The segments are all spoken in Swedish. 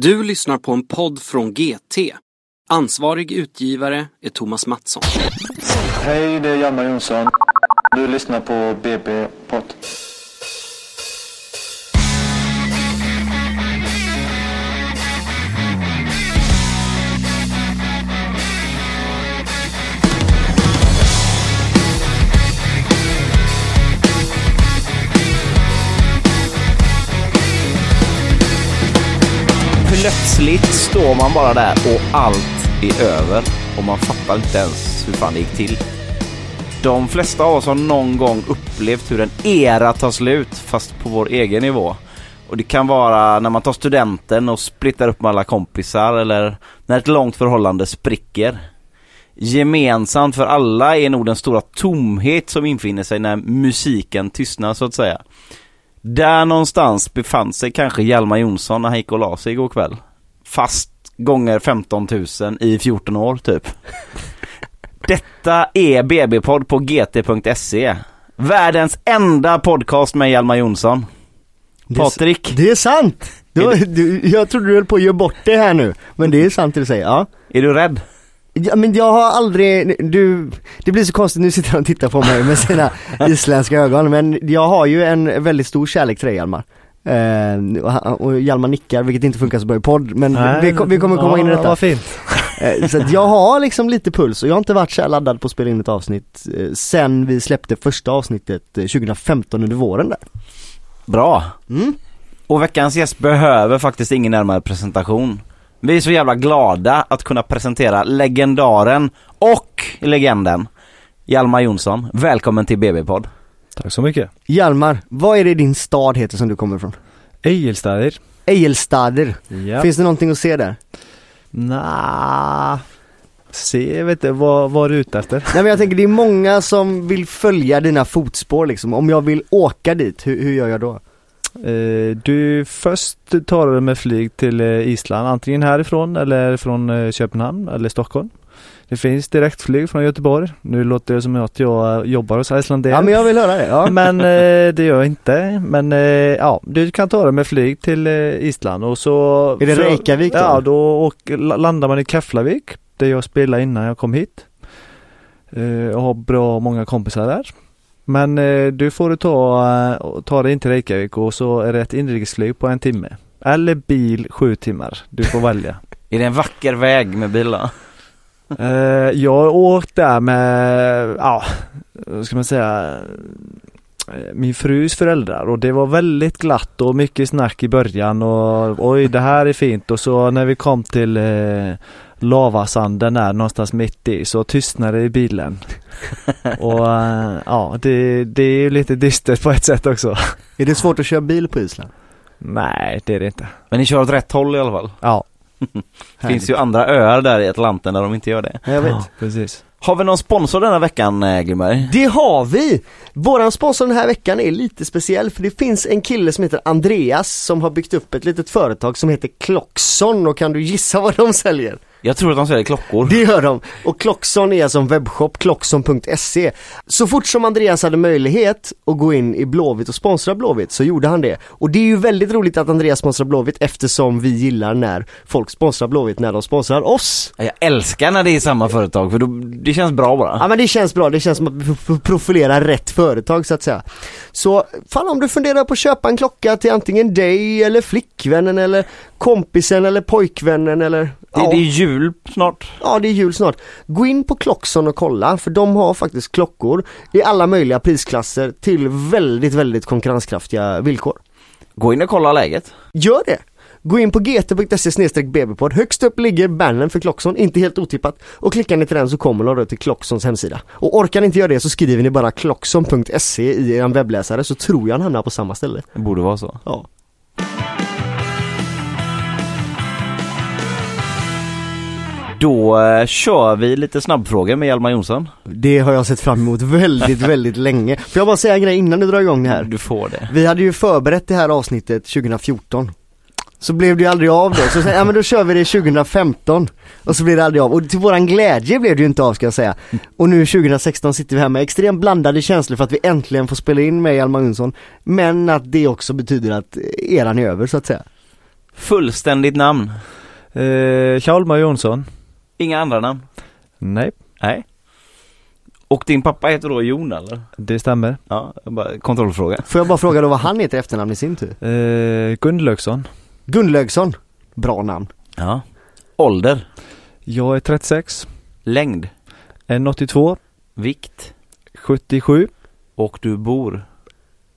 Du lyssnar på en podd från GT. Ansvarig utgivare är Thomas Mattsson. Hej, det är Hjalmar Jonsson. Du lyssnar på BB-podd. Plötsligt står man bara där och allt är över och man fattar inte ens hur fan det gick till. De flesta av oss har någon gång upplevt hur en era tar slut fast på vår egen nivå. Och det kan vara när man tar studenten och splittar upp med alla kompisar eller när ett långt förhållande spricker. Gemensamt för alla är nog den stora tomhet som infinner sig när musiken tystnar så att säga. Där någonstans befann sig kanske Hjalmar Jonsson när han gick och la sig igår kväll. Fast gånger 15 000 i 14 år typ. Detta är BB-podd på gt.se. Världens enda podcast med Hjalmar Jonsson. Patrik, Det är sant! Du, du, jag trodde du höll på att göra bort det här nu, men det är sant det du säger, ja. är du rädd? Ja men jag har aldrig, du, det blir så konstigt, nu sitter han och tittar på mig med sina isländska ögon, men jag har ju en väldigt stor kärlek till dig Hjalmar. Eh, och, och Hjalmar nickar, vilket inte funkar så bra i podd, men vi, kom- vi kommer komma in i detta. Vad fint. Eh, Så att jag har liksom lite puls och jag har inte varit så här laddad på att spela in ett avsnitt eh, sen vi släppte första avsnittet eh, 2015 under våren där. Bra. Mm. Och veckans gäst behöver faktiskt ingen närmare presentation. Vi är så jävla glada att kunna presentera legendaren och legenden Hjalmar Jonsson. Välkommen till BB-podd. Tack så mycket. Hjalmar, vad är det din stad heter som du kommer ifrån? Ejilstadir. Ejlstader. Ja. Finns det någonting att se där? Nja. Se, jag vet inte, vad, vad är du ute efter? Nej men jag tänker det är många som vill följa dina fotspår liksom. Om jag vill åka dit, hur, hur gör jag då? Eh, du först tar du med flyg till eh, Island, antingen härifrån eller från eh, Köpenhamn eller Stockholm. Det finns direktflyg från Göteborg. Nu låter det som att jag jobbar hos Icelandair. Ja men jag vill höra det, ja. Men eh, det gör jag inte. Men eh, ja, du kan ta det med flyg till eh, Island och så... Är det Reykjavik då? Ja, då la- landar man i Keflavik där jag spelade innan jag kom hit. Jag har bra många kompisar där. Men eh, du får ta, eh, ta dig in till Reykjavik och så är det ett inrikesflyg på en timme. Eller bil sju timmar. Du får välja. Är det en vacker väg med bilar? Eh, jag har åkt där med, ja, vad ska man säga, min frus föräldrar och det var väldigt glatt och mycket snack i början och oj det här är fint och så när vi kom till eh, lavasanden där någonstans mitt i så tystnade det i bilen. och eh, ja, det, det är ju lite dystert på ett sätt också. Är det svårt att köra bil på Island? Nej, det är det inte. Men ni kör åt rätt håll i alla fall. Ja, Det finns ju andra öar där i Atlanten där de inte gör det. Ja, jag vet. ja precis. Har vi någon sponsor denna veckan eh, Glimberg? Det har vi! Våran sponsor den här veckan är lite speciell för det finns en kille som heter Andreas som har byggt upp ett litet företag som heter Klockson och kan du gissa vad de säljer? Jag tror att de säljer klockor. Det gör de! Och Klockson är alltså en webbshop, klockson.se. Så fort som Andreas hade möjlighet att gå in i Blåvitt och sponsra Blåvitt så gjorde han det. Och det är ju väldigt roligt att Andreas sponsrar Blåvitt eftersom vi gillar när folk sponsrar Blåvitt när de sponsrar oss. Jag älskar när det är samma företag för då, det känns bra bara. Ja men det känns bra, det känns som att vi får profilera rätt företag så att säga. Så fan om du funderar på att köpa en klocka till antingen dig eller flickvännen eller kompisen eller pojkvännen eller Det, ja, det är jul snart. ja det är jul snart. Gå in på Klockson och kolla för de har faktiskt klockor i alla möjliga prisklasser till väldigt, väldigt konkurrenskraftiga villkor. Gå in och kolla läget. Gör det! Gå in på gt.se bbpodd. Högst upp ligger bannern för Klockson, inte helt otippat. Och klickar ni till den så kommer då till Klocksons hemsida. Och orkar ni inte göra det så skriver ni bara klockson.se i er webbläsare så tror jag han hamnar på samma ställe. Det borde vara så. Ja. Då eh, kör vi lite snabbfrågor med Hjalmar Jonsson. Det har jag sett fram emot väldigt, väldigt länge. Får jag bara säga en grej innan du drar igång det här? Du får det. Vi hade ju förberett det här avsnittet 2014. Så blev det ju aldrig av då, så jag, ja men då kör vi det 2015 Och så blev det aldrig av, och till våran glädje blev det ju inte av ska jag säga Och nu 2016 sitter vi här med extremt blandade känslor för att vi äntligen får spela in med Hjalmar Jonsson Men att det också betyder att eran är över så att säga Fullständigt namn. Eh, Hjalmar Jonsson. Inga andra namn? Nej, Nej. Och din pappa heter då Jon eller? det stämmer. Ja, bara kontrollfråga. Får jag bara fråga då vad han heter efternamn i sin tur? Eh, Gunnlaugsson. Gunnlaugsson. Bra namn. Ja. Ålder? Jag är 36. Längd? 1,82. Vikt? 77. Och du bor?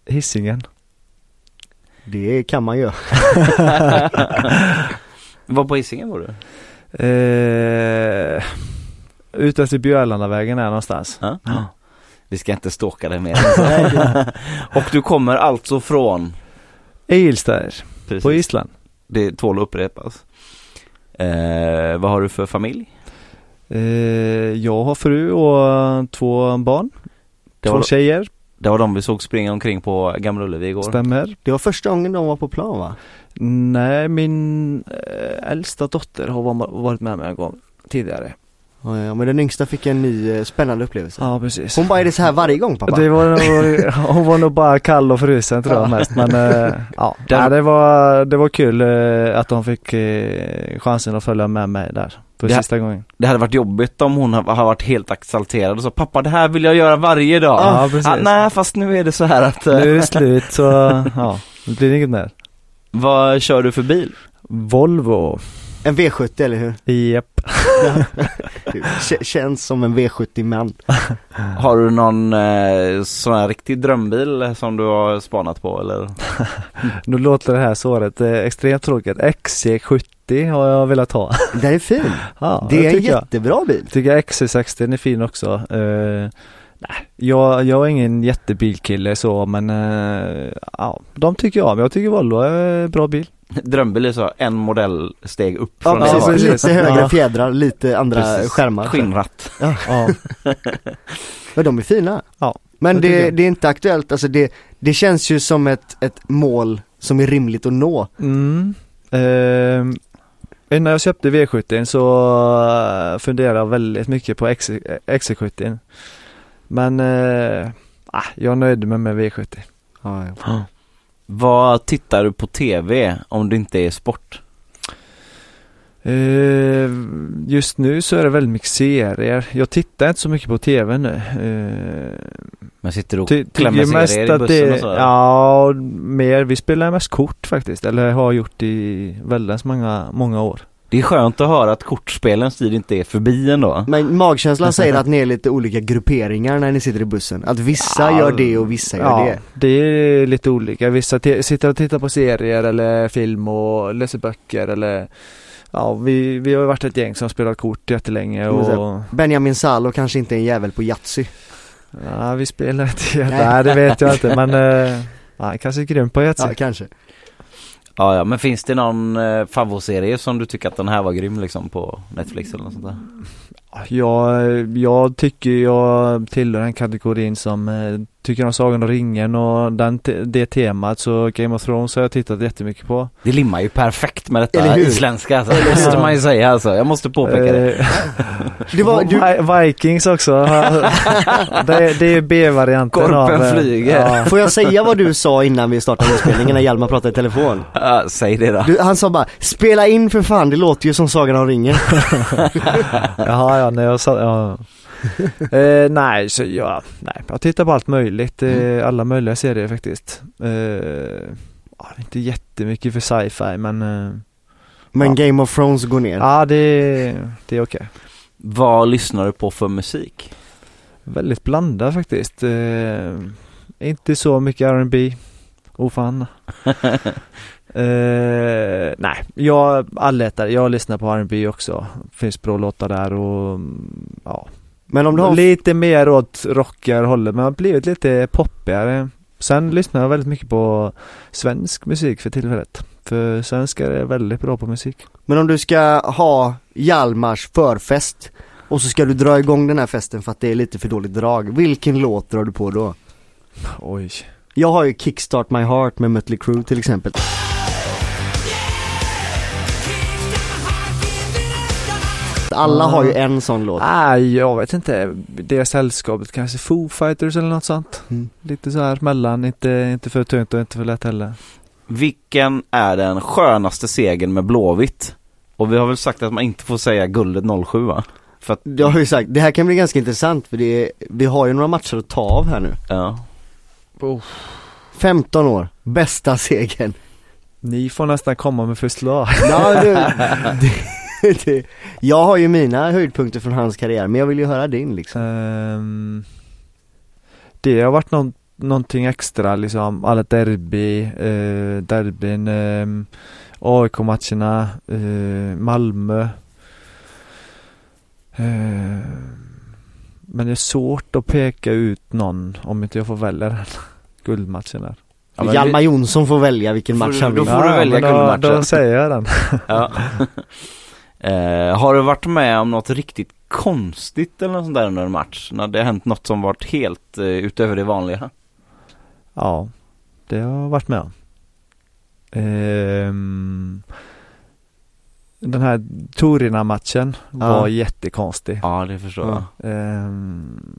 Hisingen. Det kan man göra. Var på Hisingen bor du? Eh, ute till Björlandavägen är någonstans. Ja. Vi ska inte stalka dig mer. och du kommer alltså från? Precis. på Island. Det tål att upprepas. Eh, vad har du för familj? Eh, jag har fru och två barn. Det två var, tjejer. det var de vi såg springa omkring på Gamla Ullevi igår. Stämmer. Det var första gången de var på plan va? Nej, min eh, äldsta dotter har var- varit med mig en gång tidigare. Ja, ja, men den yngsta fick en ny eh, spännande upplevelse. Ja, precis. Hon bara, är det så här varje gång pappa? Det var nog, hon var nog bara kall och frusen tror jag mest men eh, ja, Den- det var, det var kul eh, att de fick chansen att följa med mig där för Det- sista gången. Det hade varit jobbigt om hon har varit helt exalterad och sa pappa det här vill jag göra varje dag. Ja, precis. Ah, nej fast nu är det så här att, Nu är det slut så ja, det blir inget mer. vad kör du för bil? Volvo, En V70 eller hur? japp. Känns som en V70 man. Har du någon eh, sån här riktig drömbil som du har spanat på eller? Nu låter det här svaret eh, extremt tråkigt. XC70 har jag velat ha. Den är fin. Ja, det är en tycker jag. jättebra bil. Tycker XC60 är fin också. Eh, nej, jag, jag är ingen jättebilkille så men eh, ja, de tycker jag om. Jag tycker Volvo är en bra bil. Drömbil så en modellsteg upp Ja, från Ja, precis. precis. Lite högre Ja. fjädrar, lite andra Precis. skärmar. Skinnratt. Ja, Men de är fina. Ja, Men det det, är inte aktuellt, alltså det, det känns ju som ett, ett mål som är rimligt att nå. Mm. Eh, innan jag köpte V70 så eh, funderade jag väldigt mycket på XC, XC70. Men eh, ah, jag nöjde mig med V70. Ja, ja. Vad tittar du på TV om det inte är sport? Eh, just nu så är det väldigt mycket serier. Jag tittar inte så mycket på TV nu. Eh, Men sitter du och ty- klämmer serier i bussen det, och så? Ja, mer. Vi spelar mest kort faktiskt. Eller har gjort i väldigt många, många år. Det är skönt att höra att kortspelens tid inte är förbi ändå. Men magkänslan säger att ni är lite olika grupperingar när ni sitter i bussen. Att vissa Ja, gör det och vissa gör Ja, det. det är lite olika. Vissa te- sitter och tittar på serier eller film och läser böcker eller Ja, vi, vi har varit ett gäng som spelat kort jättelänge och Benjamin Salo kanske inte är en jävel på Yatzy. ja, vi spelar inte Nej. Nej det vet jag inte men eh, ja, kanske är grym på Yatzy. Ja, kanske. Ja, ja, men finns det någon eh, favoritserie som du tycker att den här var grym liksom på Netflix eller något sånt där? Jag, jag tycker jag tillhör den kategorin som eh, tycker om Sagan om ringen och den, te- det temat så Game of Thrones har jag tittat jättemycket på. Det limmar ju perfekt med detta isländska alltså. Det måste man ju säga alltså. Jag måste påpeka det. Eh, Det var, du, Vi- Vikings också. det, är- det är B-varianten Korpen av... eh, flyger. Ja. får jag säga vad du sa innan vi startade inspelningen när Hjalmar pratade i telefon? Ja, säg det då. Du, han sa bara 'Spela in för fan, det låter ju som Sagan om ringen' Jaha, ja, när jag sa, ja. eh, nej, så ja, nej, jag tittar på allt möjligt, eh, alla möjliga serier faktiskt. Eh, inte jättemycket för sci-fi men eh, Men Ja. Game of Thrones går ner. ja, det, det är okej. Vad lyssnar du på för musik? Väldigt blandat faktiskt. Eh, inte så mycket R&B. Oh fan. eh, nej, jag allätare. Jag lyssnar på R&B också. Finns bra låtar där och mm, ja. Men om du har Lite mer åt rockarhållet men har blivit lite poppigare. Sen lyssnar jag väldigt mycket på svensk musik för tillfället. För svenskar är väldigt bra på musik. Men om du ska ha Hjalmars förfest och så ska du dra igång den här festen för att det är lite för dåligt drag. Vilken låt drar du på då? Oj. Jag har ju Kickstart My Heart med Mötley Crüe till exempel. Alla har ju en sån låt. Nej, jag vet inte. Det sällskapet kanske Foo Fighters eller något sånt. Mm. Lite så här mellan, inte, inte för tungt och inte för lätt heller. Vilken är den skönaste segern med Blåvitt? Och vi har väl sagt att man inte får säga guldet 07 va? För att, Jag har ju sagt, det här kan bli ganska intressant för det är, vi har ju några matcher att ta av här nu. ja. 15 år, bästa segern. Ni får nästan komma med förslag. Ja, det, det, det, jag har ju mina höjdpunkter från hans karriär men jag vill ju höra din liksom. Ehm, det har varit någon, någonting extra liksom, alla derby, uh, derbyn, um, AIK-matcherna, eh, Malmö. Eh, men det är svårt att peka ut någon om inte jag får välja den guldmatchen där. Ja, Hjalmar Jonsson får välja vilken match han då vill. får du välja då, guldmatchen. då säger jag den. Ja. eh, har du varit med om något riktigt konstigt eller något sånt där under en match? När det har hänt något som varit helt eh, utöver det vanliga? Ja, det har jag varit med om. Ehm, den här Torina-matchen var Ja. jättekonstig. Ja, det förstår Ja. jag. Ehm,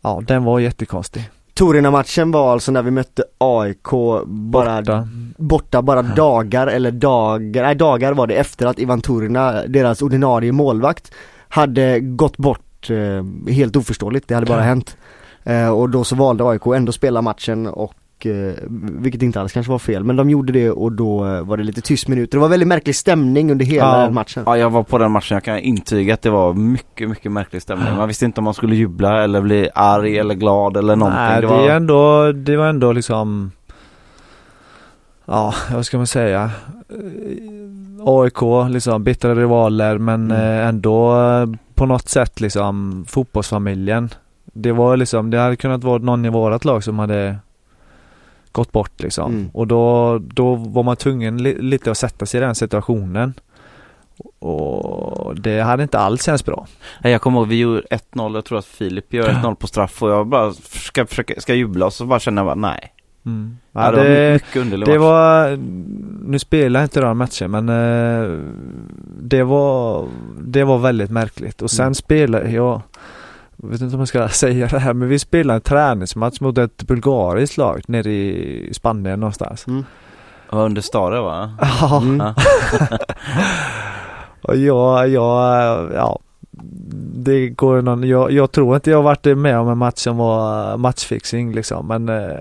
ja, den var jättekonstig. Torina-matchen var alltså när vi mötte AIK bara Borta. borta bara dagar eller dagar, nej dagar var det efter att Ivan Turina, deras ordinarie målvakt, hade gått bort eh, helt oförståeligt, det hade bara hänt. Eh, och då så valde AIK ändå spela matchen och eh, vilket inte alls kanske var fel, men de gjorde det och då eh, var det lite tyst minuter. Det var väldigt märklig stämning under hela Ja. den matchen. Ja, jag var på den matchen. Jag kan intyga att det var mycket, mycket märklig stämning. Man visste inte om man skulle jubla eller bli arg eller glad eller någonting. Nej, det det, var... är ändå, det var ändå liksom Ja, vad ska man säga? Eh, AIK, liksom bittra rivaler men Mm. ändå på något sätt liksom fotbollsfamiljen. Det var liksom, det hade kunnat vara någon i vårat lag som hade gått bort liksom. Mm. Och då, då var man tvungen li, lite att sätta sig i den situationen. Och det hade inte alls känts bra. Nej, Jag kommer ihåg, vi gjorde 1-0. Jag tror att Filip gör 1-0 på straff och jag bara ska försöka, ska jubla och så bara känner jag bara nej. Mm. Ja, Ja, det, var det, mycket underlig Det match. var, nu spelar jag inte den matchen men eh, det var, det var väldigt märkligt och sen Mm. spelade jag, jag vet inte om jag ska säga det här men vi spelade en träningsmatch mot ett bulgariskt lag nere i Spanien någonstans. Mm. Det var under Stare va? Ja, Mm. Ja. och jag, jag, ja det går någon, jag, jag tror inte jag varit med om en match som var matchfixing liksom men eh,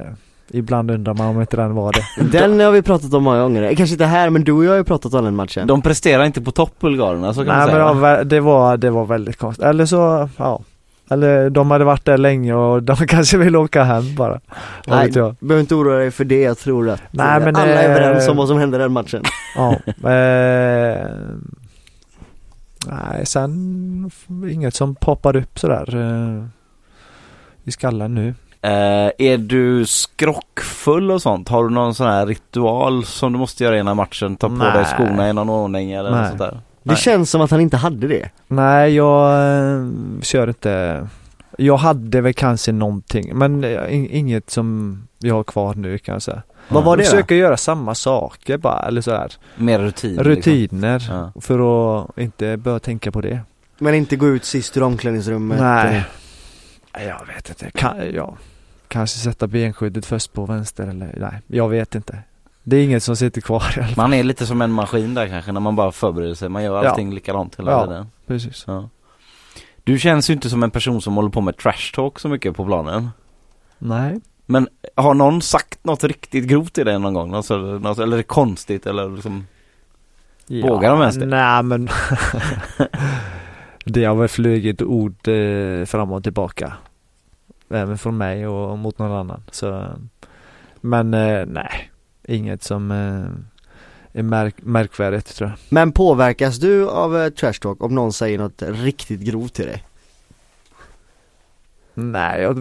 ibland undrar man om inte den var det. Den har vi pratat om många gånger, kanske inte här men du och jag har ju pratat om den matchen. De presterar inte på topp bulgarerna, så kan man Nej men säga. det var, det var, det var väldigt konstigt. Eller så, ja. Eller de hade varit där länge och de kanske vill åka hem bara. Vad Nej, vet jag. behöver inte oroa dig för det, jag tror att Nej, men, alla är eh, överens om vad som hände den matchen. Ja. Eh, nej, sen inget som poppar upp sådär eh, i skallen nu. Eh, är du skrockfull och sånt? Har du någon sån här ritual som du måste göra innan matchen? Ta på Nej. dig skorna i någon ordning eller något Nej. sånt där? Det Nej. känns som att han inte hade det. Nej, jag eh, kör inte. Jag hade väl kanske någonting, men eh, in- inget som jag har kvar nu kan jag säga. Vad var det då? försöker göra samma saker bara, eller sådär. Mer rutin? Liksom. Rutiner Ja. för att inte börja tänka på det. Men inte gå ut sist ur omklädningsrummet. Nej. eh, Nej, Jag vet inte. Kan, ja. Kanske sätta benskyddet först på vänster eller nej, jag vet inte. Det är inget som sitter kvar i alla fall. Man är lite som en maskin där kanske när man bara förbereder sig. Man gör Ja. allting likadant hela Ja. tiden. Precis. Ja. Du känns ju inte som en person som håller på med trash talk så mycket på planen. Nej. Men har någon sagt något riktigt grovt till dig någon gång? Något, något, eller konstigt eller liksom? Vågar de ens det? Nej men Det har väl flugit ord eh, fram och tillbaka. Även från mig och mot någon annan. Så, men eh, nej, inget som eh, är märk märkvärdigt tror jag. Men påverkas du av eh, trash talk om någon säger något riktigt grovt till dig? Nej, jag,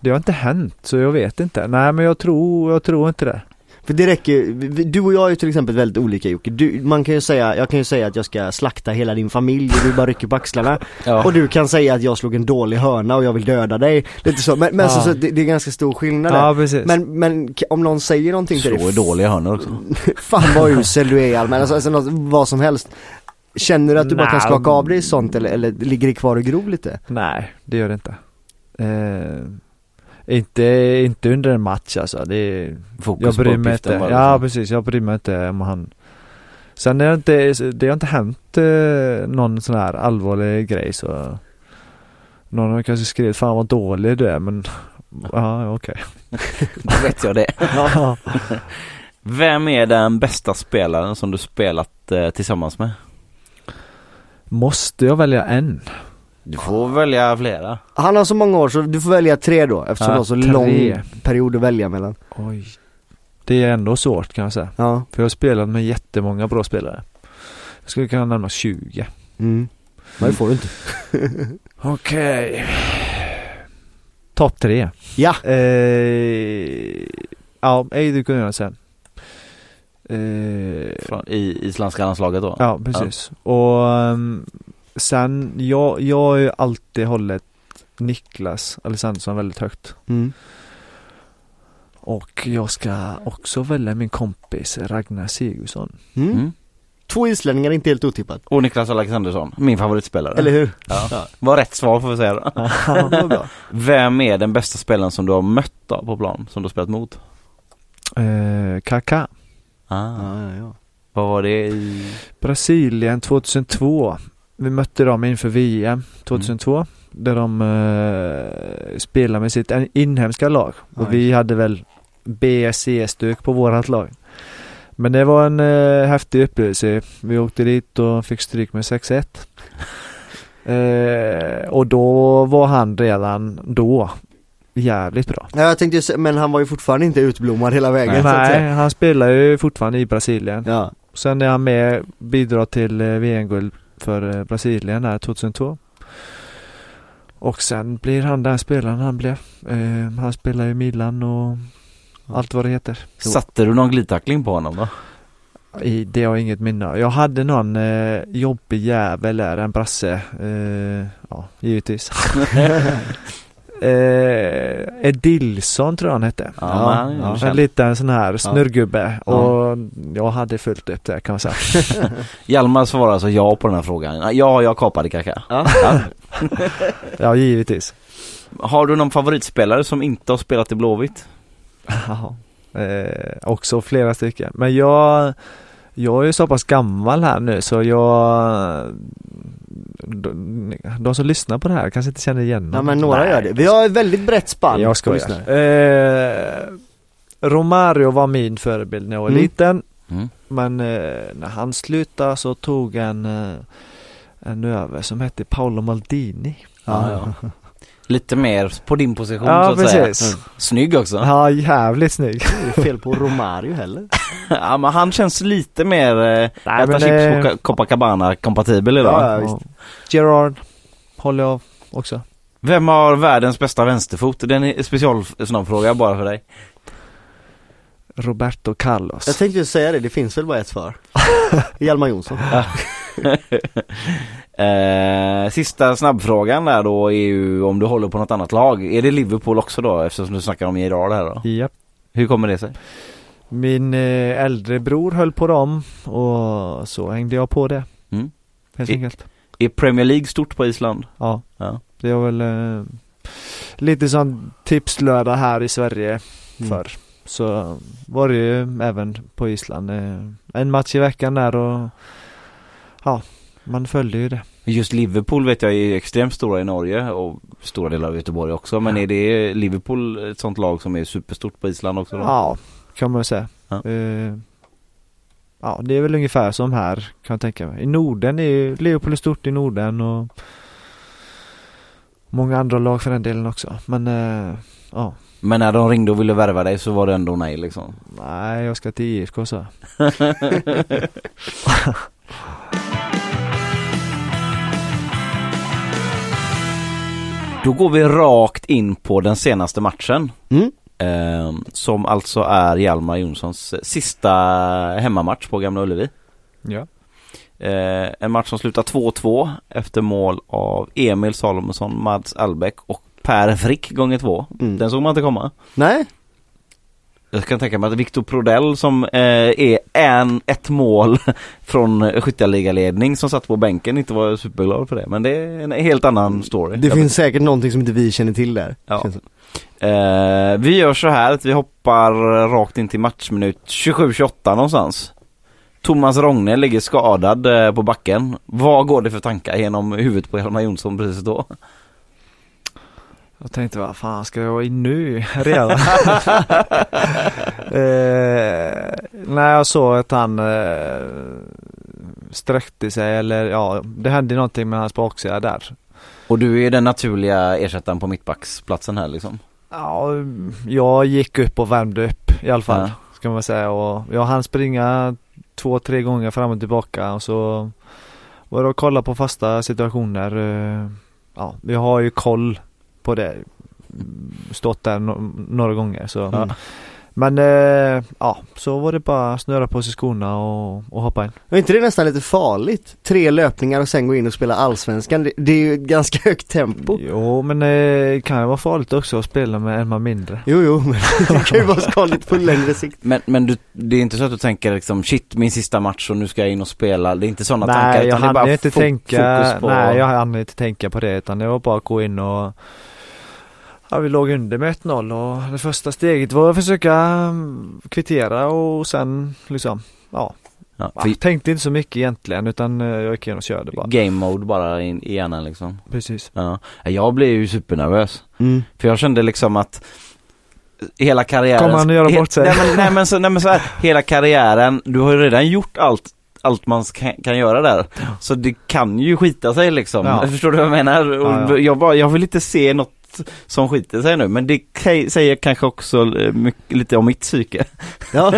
det har inte hänt så jag vet inte. Nej men jag tror, jag tror inte det. För det räcker du och jag är till exempel väldigt olika Jocke. Du, man kan ju säga, jag kan ju säga att jag ska slakta hela din familj och du bara rycker på axlarna. Ja. Och du kan säga att jag slog en dålig hörna och jag vill döda dig. Lite så, men, men så, Ja. så det, det är ganska stor skillnad där. Ja precis. Men, men om någon säger någonting till Slå dig, i dåliga hörnor också. fan vad usel du är Almen, alltså, alltså något, vad som helst. Känner du att du bara kan Nej. skaka av dig sånt eller, eller ligger det kvar och grov lite? Nej, det gör det inte. Eh, Inte, inte under en match alltså. Det är, Fokus jag bryr på mig inte. Ja liksom. precis, jag bryr mig inte om han Sen är det inte, det har inte hänt eh, någon sån här allvarlig grej så Någon har kanske skrivit 'Fan vad dålig du är' men Ja okej Då vet jag det. Ja. Vem är den bästa spelaren som du spelat eh, tillsammans med? Måste jag välja en? Du får välja flera. Han har så många år så du får välja tre då eftersom Ja, du har så tre. lång period att välja mellan. Oj Det är ändå svårt kan jag säga Ja. För jag har spelat med jättemånga bra spelare Jag skulle kunna nämna 20 Mm. Men det får du inte. Okej Topp tre Ja. eh, Ja, Eidur Gunnarsson eh, Från, I isländska landslaget då? Ja, precis. Och ehm, sen, jag, jag har ju alltid hållit Niklas Alexandersson väldigt högt. Mm. Och jag ska också välja min kompis Ragnar Sigurdsson. Mm. Mm. Två islänningar, inte helt otippat. Och Niklas Alexandersson, min favoritspelare. Eller hur? Ja. Var rätt svar får vi säga då. Ja. Vem är den bästa spelaren som du har mött då på plan, som du har spelat mot? Eh, Kaká. Ah. Ja, ja, ja. Vad var det i? Brasilien 2002. Vi mötte dem inför VM 2002. Där de eh, spelade med sitt inhemska lag. Och vi hade väl B, C-stök på vårat lag. Men det var en eh, häftig upplevelse. Vi åkte dit och fick stryk med 6-1. Eh, och då var han redan då jävligt bra. Ja, jag tänkte men han var ju fortfarande inte utblommad hela vägen Nej. Nej, han spelar ju fortfarande i Brasilien. Ja. Sen är han med bidrar till VM-guld för eh, Brasilien här 2002. Och sen blir han den spelaren han blev. Eh, han spelar i Milan och allt vad det heter. Satte du någon glidtackling på honom då? I, det har jag inget minne av. Jag hade någon eh, jobbig jävel där, en brasse. Eh, ja, givetvis. eh, Edilson tror jag han hette. Ja, Ja, ja. En liten sån här snurrgubbe. Ja. Och jag hade fullt upp där kan man säga. Hjalmar svarar alltså ja på den här frågan. Ja, jag kapade Kaká. Ja. ja, givetvis. Har du någon favoritspelare som inte har spelat i Blåvitt? Ja, eh, också flera stycken. Men jag, jag är ju så pass gammal här nu så jag de, de som lyssnar på det här kanske inte känner igen ja dem. men några Nej. gör det. Vi har ett väldigt brett spann. Jag skojar. Eh, Romario var min förebild när jag var Mm. liten. Mm. Men eh, när han slutade så tog en, eh, en över som hette Paolo Maldini. Ja, ja. Lite mer på din position Ja, så att precis. säga. Snygg också. Ja, jävligt snygg. Det är fel på Romario heller. Ja, men han känns lite mer eh, Nej, äta chips eh, på Ca- Copacabana kompatibel idag. Ja, ja, visst. Gerard håller jag också. Vem har världens bästa vänsterfot? Det är en special snabbfråga bara för dig. Roberto Carlos. Jag tänkte ju säga det, det finns väl bara ett svar. Hjalmar Jonsson. eh, sista snabbfrågan där då är ju om du håller på något annat lag. Är det Liverpool också då eftersom du snackar om Gerard här då? Japp. Hur kommer det sig? Min eh, äldre bror höll på dem och så hängde jag på det. Mm. Helt I- enkelt. Är Premier League stort på Island? Ja. Ja. Det var väl eh, lite som tipslördag här i Sverige Mm. förr. Så var det ju även på Island. Eh, en match i veckan där och ja, man följde ju det. Just Liverpool vet jag är extremt stora i Norge och stora delar av Göteborg också. Men är det Liverpool ett sånt lag som är superstort på Island också då? Ja, kan man säga. Ja. Eh, ja, det är väl ungefär som här kan jag tänka mig. I Norden är ju Liverpool är stort i Norden och många andra lag för den delen också. Men eh, ja, Men när de ringde och ville värva dig så var det ändå nej liksom? nej jag ska till IFK så. Då går vi rakt in på den senaste matchen. Mm. Eh, som alltså är Hjalmar Jonssons sista hemmamatch på Gamla Ullevi. Ja. Eh, en match som slutar 2-2 efter mål av Emil Salomonsson, Mads Albeck och Per Frick gånger två. Mm. Den såg man inte komma. Nej, Jag kan tänka mig att Viktor Prodell som eh, är en, ett mål från skytteligaledning som satt på bänken inte var superglad för det. Men det är en helt annan story. Det finns säkert någonting som inte vi känner till där. Ja. Eh, vi gör så här att vi hoppar rakt in till matchminut 27-28 någonstans. Thomas Rogne ligger skadad eh, på backen. Vad går det för tankar genom huvudet på Hjalmar Jonsson precis då? Jag tänkte vad fan ska jag in nu redan? eh, när jag såg att han eh, sträckte sig eller ja, det hände någonting med hans baksida där. Och du är den naturliga ersättaren på mittbacksplatsen här liksom. Ja, jag gick upp och värmde upp i alla fall. Ja. Ska man säga och jag hann springa två, tre gånger fram och tillbaka och så var det att kolla på fasta situationer. eh, Ja, vi har ju koll på det. Stått där no- några gånger så. Ja. Men eh, ja, så var det bara snöra på sig skorna och, och hoppa in. Var inte det nästan lite farligt? Tre löpningar och sen gå in och spela allsvenskan. Det, det är ju ett ganska högt tempo. Jo men eh, det kan ju vara farligt också att spela med en man mindre. Jo, jo, men det kan ju vara skadligt på längre sikt. Men, men du, det är inte så att du tänker liksom shit min sista match och nu ska jag in och spela. Det är inte sådana tankar Nej jag utan det är hann bara inte tänka, nej jag hann inte tänka på det utan det var bara att gå in och Ja vi låg under med 1-0 och det första steget var att försöka mm, kvittera och sen liksom Ja, Ja, jag för tänkte inte så mycket egentligen utan eh, jag gick in och körde bara game mode bara i hjärnan liksom. Precis Ja. Jag blev ju supernervös. Mm. För jag kände liksom att hela karriären Kommer han att göra bort sig? Nej men, nej, men, så, nej, men så här, hela karriären, du har ju redan gjort allt allt man kan, kan göra där. Så det kan ju skita sig liksom. Ja. Förstår du vad jag menar? Och Ja, ja. Jag, bara, jag vill inte se något som skiter sig nu men det säger kanske också eh, mycket, lite om mitt psyke. Ja.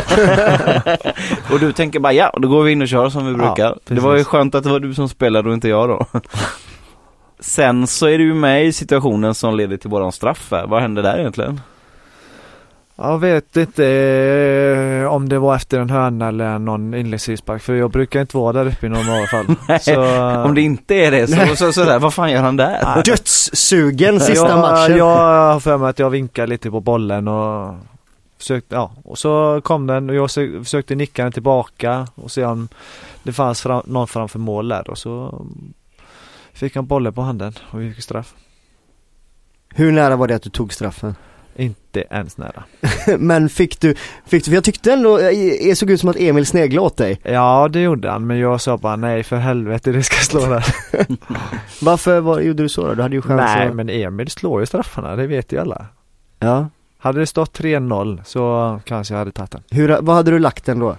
och du tänker bara ja, då går vi in och kör som vi Ja, brukar. det precis. var ju skönt att det var du som spelade och inte jag då. Sen så är du med i situationen som leder till våran straff här. Vad hände där egentligen? Jag vet inte eh, om det var efter en hörna eller någon inläggsfrispark för jag brukar inte vara där uppe i normala fall. så, Om det inte är det så, så, så där, vad fan gör han där? Dödssugen sista jag, matchen. Jag har för mig att jag vinkade lite på bollen och försökte, ja, och så kom den och jag sö- försökte nicka den tillbaka och se om det fanns fram, någon framför mål där och så fick han bollen på handen och vi fick straff. Hur nära var det att du tog straffen? Inte ens nära. Men fick du, fick du, för jag tyckte ändå, det såg ut som att Emil sneglade åt dig. Ja det gjorde han men jag sa bara nej för helvete det ska slå där. Varför var, gjorde du så då? Du hade ju chans nej att... men Emil slår ju straffarna, det vet ju alla. Ja. Hade det stått 3-0 så kanske jag hade tagit den. Hur, vad hade du lagt den då?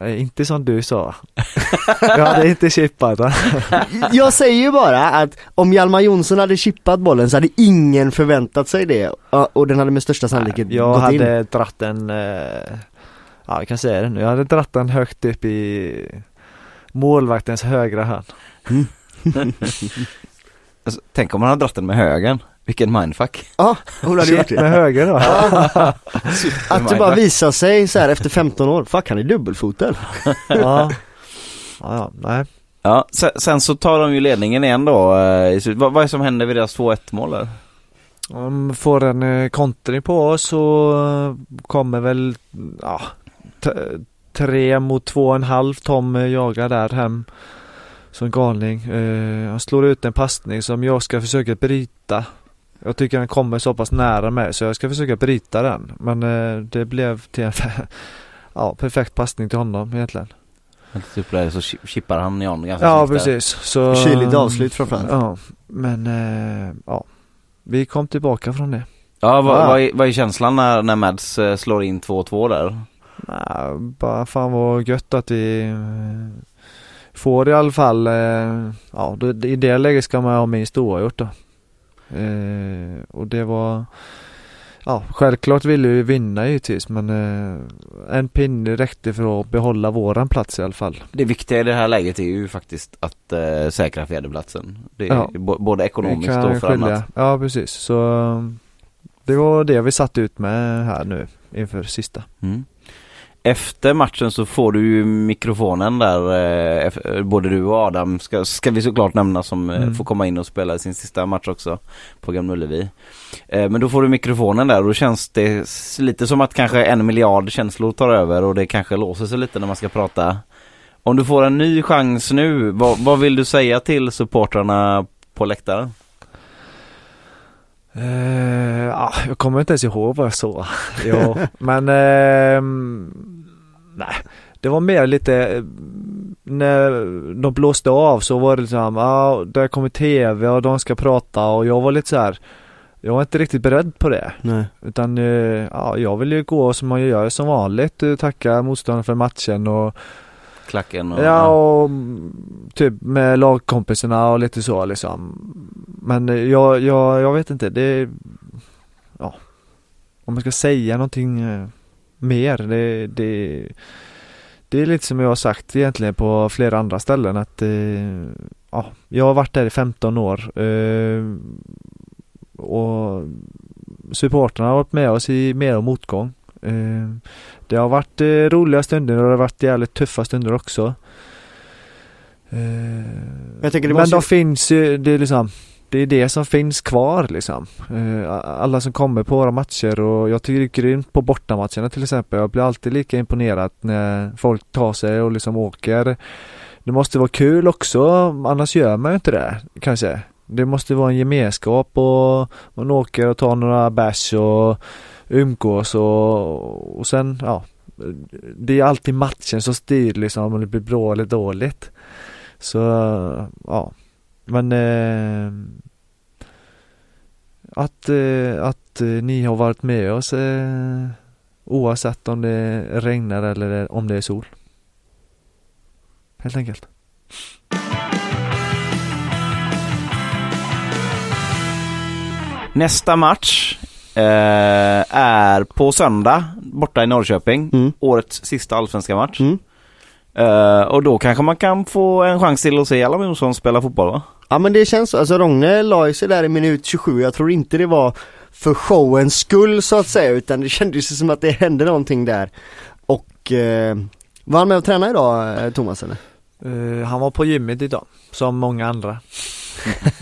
Eh, Inte som du sa. jag hade inte chippat va? Jag säger ju bara att om Hjalmar Jonsson hade chippat bollen så hade ingen förväntat sig det och den hade med största sannolikhet Jag gått in. hade dratt den, eh, ja jag kan säga det nu, jag hade dratt den högt upp i målvaktens högra hörn. Alltså, tänk om han hade dratt den med högen. Vilken mindfuck. Ja, hon hade gjort det. Med höger då? Att det bara visar sig så här efter 15 år, fuck han är dubbelfotad. ja. ja, ja, nej. Ja, sen, sen så tar de ju ledningen igen då. eh, Vad, vad är det som händer vid deras 2-1 mål där? Om får en eh, kontring på oss så eh, kommer väl, ja, tre mot två och en halv Tom jagar där hem som galning. Han slår ut en passning som jag ska försöka bryta. Jag tycker den kommer så pass nära mig så jag ska försöka bryta den. Men eh, det blev till en ja, perfekt passning till honom egentligen. Typ där så chi- chippar han Jan ganska Ja precis. Så, Kyligt avslut framförallt. Ja, men eh, ja. Vi kom tillbaka från det. Ja, vad, Ja. vad, är, vad är känslan när, när Mads eh, slår in 2-2 där? Nej, bara fan vad gött att vi eh, får i alla fall, eh, ja i det läget ska man ha minst oavgjort då. Eh, och det var, ja självklart ville vi vinna givetvis men eh, en pinne räckte för att behålla våran plats i alla fall. Det viktiga i det här läget är ju faktiskt att eh, säkra fjärdeplatsen. Det är Ja. både ekonomiskt och för skilja- annat. Ja precis, så det var det vi satt ut med här nu inför sista. Mm. Efter matchen så får du ju mikrofonen där, eh, både du och Adam ska, ska vi såklart nämna som eh, Mm. får komma in och spela sin sista match också på Gamla Ullevi. Eh, men då får du mikrofonen där och då känns det lite som att kanske en miljard känslor tar över och det kanske låser sig lite när man ska prata. Om du får en ny chans nu, vad, vad vill du säga till supportrarna på läktaren? Ja, jag kommer inte ens ihåg vad jag sa. ja, men ehm, nej, det var mer lite när de blåste av så var det liksom, ja, där kommer tv och de ska prata och jag var lite så här. Jag var inte riktigt beredd på det. Nej. Utan eh, ja, jag vill ju gå som man gör som vanligt. eh, Tacka motståndaren för matchen och Klacken och... Ja och typ med lagkompisarna och lite så liksom. Men jag, jag, jag vet inte, det Ja Om man ska säga någonting eh, mer, det, det Det är lite som jag har sagt egentligen på flera andra ställen att eh, Ja, jag har varit där i 15 år eh, Och Supportrarna har varit med oss i mer och motgång det har varit eh, roliga stunder och det har varit jävligt tuffa stunder också. Eh, men de finns ju, det är liksom Det är det som finns kvar liksom. Eh, alla som kommer på våra matcher och jag tycker det är grymt på bortamatcherna till exempel. Jag blir alltid lika imponerad när folk tar sig och liksom åker. Det måste vara kul också, annars gör man ju inte det kanske. Det måste vara en gemenskap och man åker och tar några bärs och umgås och, och sen, ja Det är alltid matchen som styr liksom om det blir bra eller dåligt. Så, ja Men eh, Att, eh, att eh, ni har varit med oss eh, Oavsett om det regnar eller om det är sol. Helt enkelt. Nästa match eh, är på söndag borta i Norrköping. Mm. Årets sista allsvenska match. Mm. Eh, och då kanske man kan få en chans till att se Allan Jonsson spela fotboll va? Ja men det känns så, alltså Rogne la sig där i minut 27, jag tror inte det var för showens skull så att säga utan det kändes som att det hände någonting där. Och eh, var han med och tränade idag eh, Thomas eller? Eh, Han var på gymmet idag, som många andra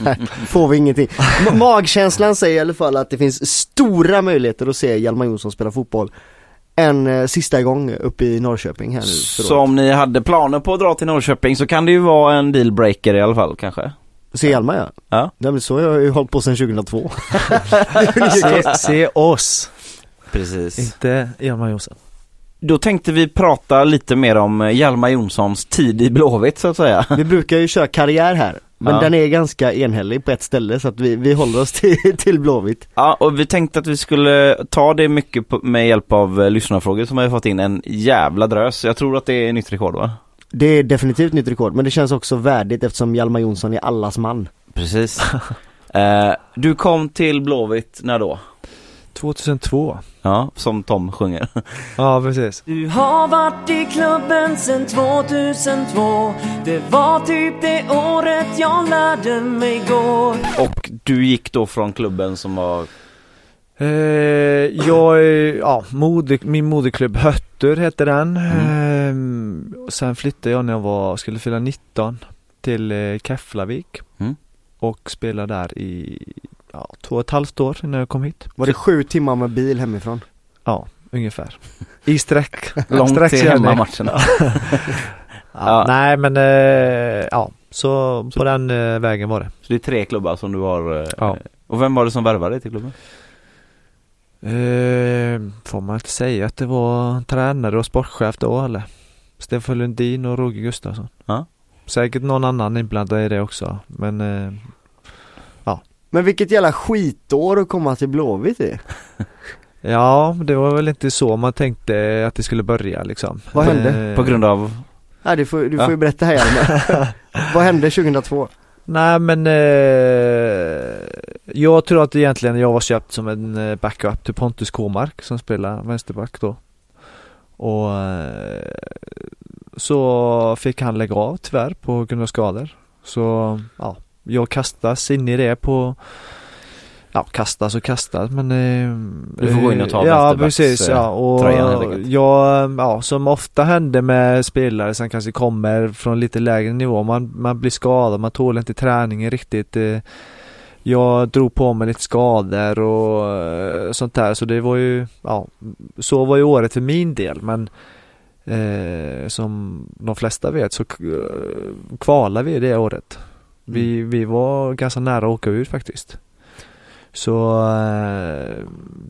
Får vi ingenting. Ma- Magkänslan säger i alla fall att det finns stora möjligheter att se Hjalmar Jonsson spela fotboll en eh, sista gång uppe i Norrköping här nu. Så om ni hade planer på att dra till Norrköping så kan det ju vara en dealbreaker i alla fall kanske. Se Hjalmar ja. Ja. Det är väl så jag har ju hållit på sedan 2002. se, se oss, Precis. inte Hjalmar Jonsson Då tänkte vi prata lite mer om Hjalmar Jonssons tid i Blåvitt så att säga. Vi brukar ju köra karriär här. Men Ja. den är ganska enhällig på ett ställe så att vi, vi håller oss till, till Blåvitt. Ja, och vi tänkte att vi skulle ta det mycket på, med hjälp av eh, lyssnarfrågor som har fått in en jävla drös. Jag tror att det är nytt rekord va? Det är definitivt nytt rekord men det känns också värdigt eftersom Hjalmar Jonsson är allas man. Precis. eh, du kom till Blåvitt när då? 2002 Ja, som Tom sjunger. Ja precis Du har varit i klubben sen 2002 Det var typ det året jag lärde mig gå Och du gick då från klubben som var Eh, jag är, ja, moder, min moderklubb Hötter hette den. Mm. Eh, sen flyttade jag när jag var, skulle fylla 19 till eh, Keflavik. Mm. Och spelade där i, ja, två och ett halvt år innan jag kom hit. Var det sju timmar med bil hemifrån? Ja, ungefär. I sträck. långt till hemmamatcherna. Ja, Ja. Nej men, eh, ja, så, på den eh, vägen var det. Så det är tre klubbar som du har. eh, Ja. Och vem var det som värvade dig till klubben? Får man inte säga att det var tränare och sportchef då eller? Stefan Lundin och Roger Gustafsson. Ja. Säkert någon annan inblandad i det också, men Men vilket jävla skitår att komma till Blåvitt i. ja, det var väl inte så man tänkte att det skulle börja liksom. Vad hände? Eh, På grund av? Nej, du får, du Ja. får ju berätta här Hjalmar. Vad hände 2002? Nej men eh, jag tror att egentligen jag var köpt som en eh, backup till Pontus Kåmark som spelar vänsterback då. Och eh, så fick han lägga av tyvärr på grund av skador. Så ja, jag kastas in i det på ja, kastas och kastas men eh, Du får gå in och ta Ja vänsterbacks- precis, ja och tröjan helt enkelt. jag, ja som ofta händer med spelare som kanske kommer från lite lägre nivå, man, man blir skadad, man tål inte träningen riktigt eh, Jag drog på mig lite skador och eh, sånt där så det var ju, ja så var ju året för min del men eh, som de flesta vet så eh, kvalade vi det året. Vi, vi var ganska nära att åka ut faktiskt. Så eh,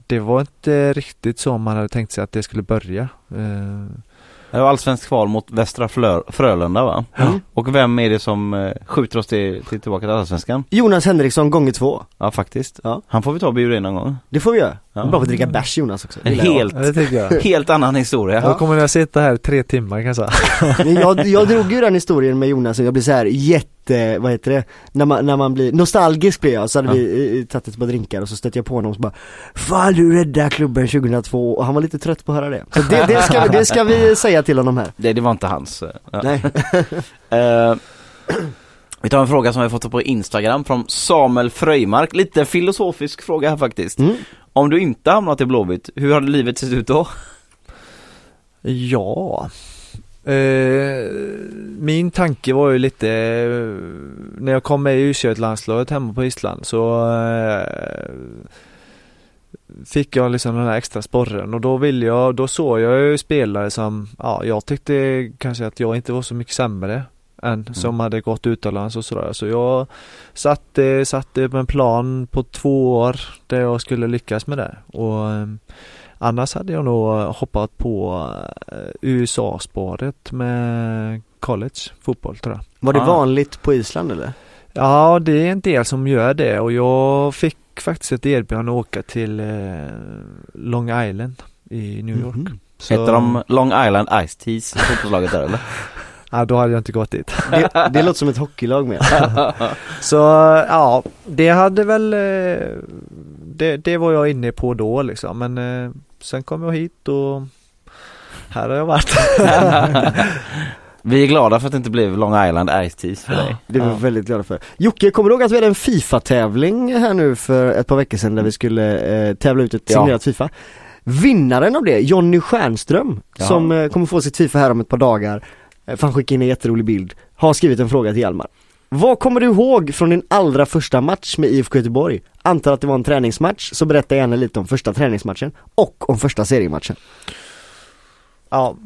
det var inte riktigt så man hade tänkt sig att det skulle börja. Eh, Det var allsvensk kval mot Västra Flö- Frölunda va? Mm. Och vem är det som eh, skjuter oss till, till tillbaka till allsvenskan? Jonas Henriksson gånger två. Ja faktiskt. Ja. Han får vi ta och bjuda in någon gång. Det får vi göra. Ja. Bra på att dricka bärs Jonas också. En jag. helt, ja, jag. helt annan historia. Då kommer jag sitta här tre timmar kanske. Men jag, jag drog ju den historien med Jonas och jag blev så här jätte, vad heter det, när man, när man blir, nostalgisk blev jag, så hade Ja. vi eh, tagit ett par drinkar och så stötte jag på honom och så bara Fan du räddade klubben 2002 och han var lite trött på att höra det. Så det, det, ska, vi- det ska vi säga till honom här. Det, det var inte hans. eh, Ja. Nej. Eh, vi tar en fråga som vi fått på Instagram från Samuel Fröjmark. Lite filosofisk fråga här faktiskt. Mm. Om du inte hamnat i Blåvitt, hur hade livet sett ut då? Ja. Eh, min tanke var ju lite när jag kom med i U21-landslaget hemma på Island så eh, fick jag liksom den här extra sporren och då ville jag, då såg jag ju spelare som, ja jag tyckte kanske att jag inte var så mycket sämre än som hade gått utomlands och sådär. Så jag satte, satte upp en plan på två år där jag skulle lyckas med det. Och eh, Annars hade jag nog hoppat på eh, USA-spåret med college fotboll tror jag. Var det Ah. vanligt på Island eller? Ja, det är en del som gör det och jag fick faktiskt ett erbjudande att åka till eh, Long Island i New York. Mhm. Så, Heter de Long Island Ice Teas, fotbollslaget där eller? Ja, då hade jag inte gått dit. Det, det låter som ett hockeylag med. Så ja, det hade väl eh, det, det var jag inne på då liksom men sen kom jag hit och här har jag varit. Vi är glada för att det inte blev Long Island Ice Teas för dig. Det var vi väldigt glada för. Jocke, kommer du ihåg att vi hade en Fifa-tävling här nu för ett par veckor sedan där vi skulle eh, tävla ut ett Ja. signerat Fifa? Vinnaren av det, Jonny Stjernström, Ja. som eh, kommer få sitt Fifa här om ett par dagar, eh, för han skickade in en jätterolig bild, har skrivit en fråga till Hjalmar. Vad kommer du ihåg från din allra första match med IFK Göteborg? Antar att det var en träningsmatch, så berätta gärna lite om första träningsmatchen och om första seriematchen. Ja,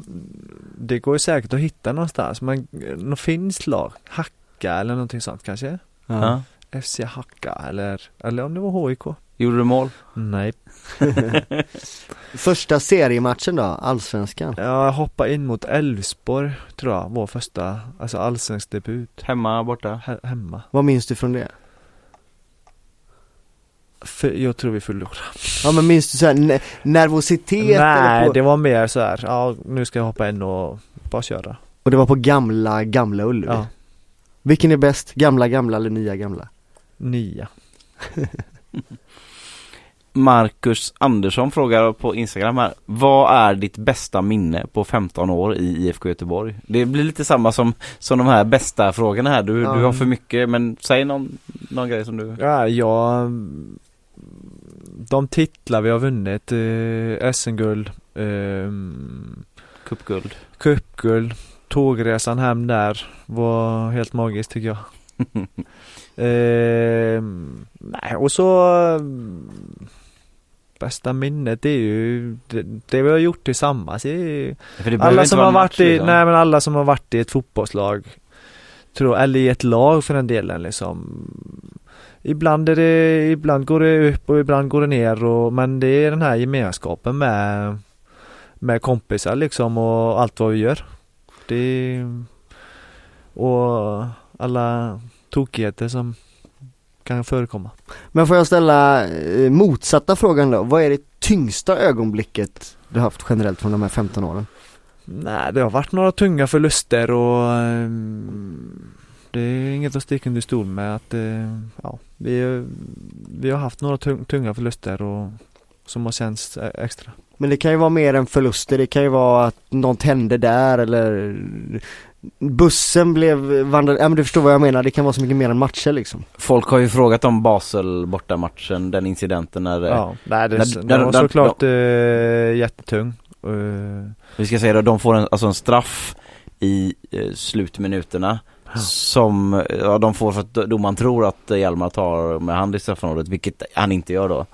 det går ju säkert att hitta någonstans men eh, något finskt lag, Hacka eller någonting sånt kanske? Ja. FC Hacka eller, eller om det var HIK? Gjorde du mål? Nej. Första seriematchen då, allsvenskan? Jag hoppade in mot Elfsborg tror jag var första, alltså allsvensk debut Hemma, borta? he- hemma. Vad minns du från det? För, jag tror vi förlorade. Ja men minns du såhär ne- nervositet? eller Nej, på, det var mer så här. ja nu ska jag hoppa in och bara köra. Och det var på gamla, gamla Ullevi? Ja, Vilken är bäst? Gamla, gamla eller nya, gamla? nia. Marcus Andersson frågar på Instagram här. Vad är ditt bästa minne på 15 år i IFK Göteborg? Det blir lite samma som, som de här bästa frågorna här. Du, Ja. du har för mycket men säg någon, någon grej som du... Ja, jag De titlar vi har vunnit, eh, SM-guld, eh, Cupguld. cupguld, tågresan hem där var helt magiskt tycker jag. eh, nej, och så eh, Bästa minnet det är ju det, det vi har gjort tillsammans. Är, alla som har varit match, i, liksom. nej men alla som har varit i ett fotbollslag tror, eller i ett lag för den delen liksom Ibland är det, ibland går det upp och ibland går det ner och, men det är den här gemenskapen med med kompisar liksom och allt vad vi gör. Det och alla tokigheter som kan förekomma. Men får jag ställa eh, motsatta frågan då? Vad är det tyngsta ögonblicket du haft generellt från de här 15 åren? Nej, det har varit några tunga förluster och ehm, det är inget att sticka under stol med att eh, ja, vi, vi har haft några tung, tunga förluster och som har känts eh, extra. Men det kan ju vara mer än förluster, det kan ju vara att något hände där eller bussen blev vandrar, ja men du förstår vad jag menar, det kan vara så mycket mer än matcher liksom. Folk har ju frågat om Basel bortamatchen, den incidenten när Ja, nej det, när- den när- var när- såklart eh, jättetung. Eh, Vi ska säga det, de får en, alltså en straff i eh, slutminuterna som ja, de får för att domaren tror att Hjalmar tar med hand i straffområdet, vilket han inte gör då.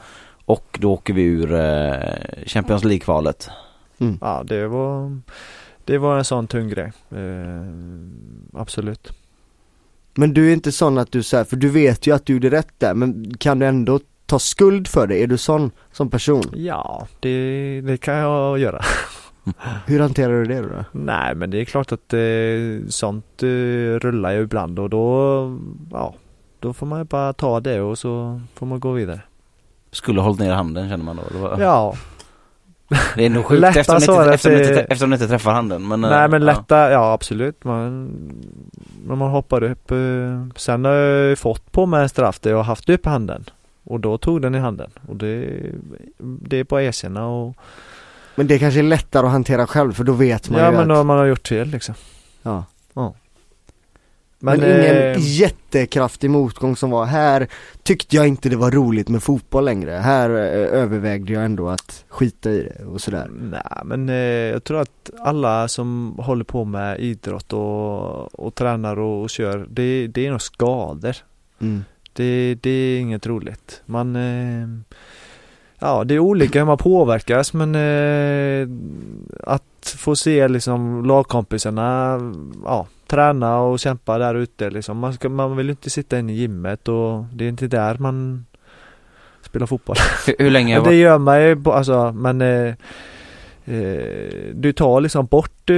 Och då åker vi ur eh, Champions League-kvalet. ja, det var, det var en sån tung grej. Eh, absolut. Men du är inte sån att du säger för du vet ju att du gjorde rätt där, men kan du ändå ta skuld för det? Är du sån som person? Ja, det, det kan jag göra. Hur hanterar du det då? Nej, men det är klart att eh, sånt eh, rullar ju ibland och då, ja, då får man ju bara ta det och så får man gå vidare. Skulle ha hållit ner handen känner man då. eller? Ja, Det är nog sjukt Lätta eftersom, ni så inte, eftersom, ni inte, eftersom ni inte träffar handen. Men, eh, nej men ja. lätta, ja absolut. Man, när man hoppar upp. Eh, sen har jag ju fått på mig en straff där jag har haft upp handen. Och då tog den i handen. Och det, det är på erkänna och Men det kanske är lättare att hantera själv för då vet man Ja ju men att, då man har gjort fel liksom. ja. Men, Men, ingen eh, jättekraftig motgång som var här tyckte jag inte det var roligt med fotboll längre. Här eh, övervägde jag ändå att skita i det och sådär. Nej men eh, jag tror att alla som håller på med idrott och, och tränar och, och kör, det, det är nog skador. Mm. Det, det är inget roligt. Man eh, Ja det är olika hur man påverkas men eh, att få se liksom lagkompisarna ja, träna och kämpa där ute liksom. Man, ska, man vill ju inte sitta inne i gymmet och det är inte där man spelar fotboll. Hur, hur länge det gör man ju, alltså, men eh, eh, du tar liksom bort, eh,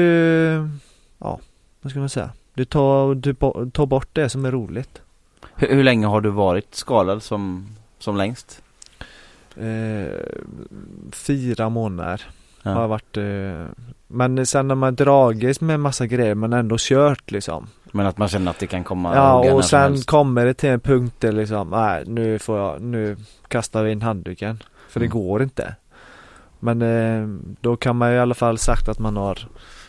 ja, vad ska man säga? Du tar, du tar bort det som är roligt. hur, hur länge har du varit skadad som, som längst? Eh, fyra månader Ja. har jag varit, eh, men sen när man dragits med massa grejer men ändå kört liksom. Men att man känner att det kan komma Ja och sen kommer det till en punkt där liksom, nej nu får jag, nu kastar vi in handduken. För det Mm. går inte. Men eh, då kan man ju i alla fall sagt att man har,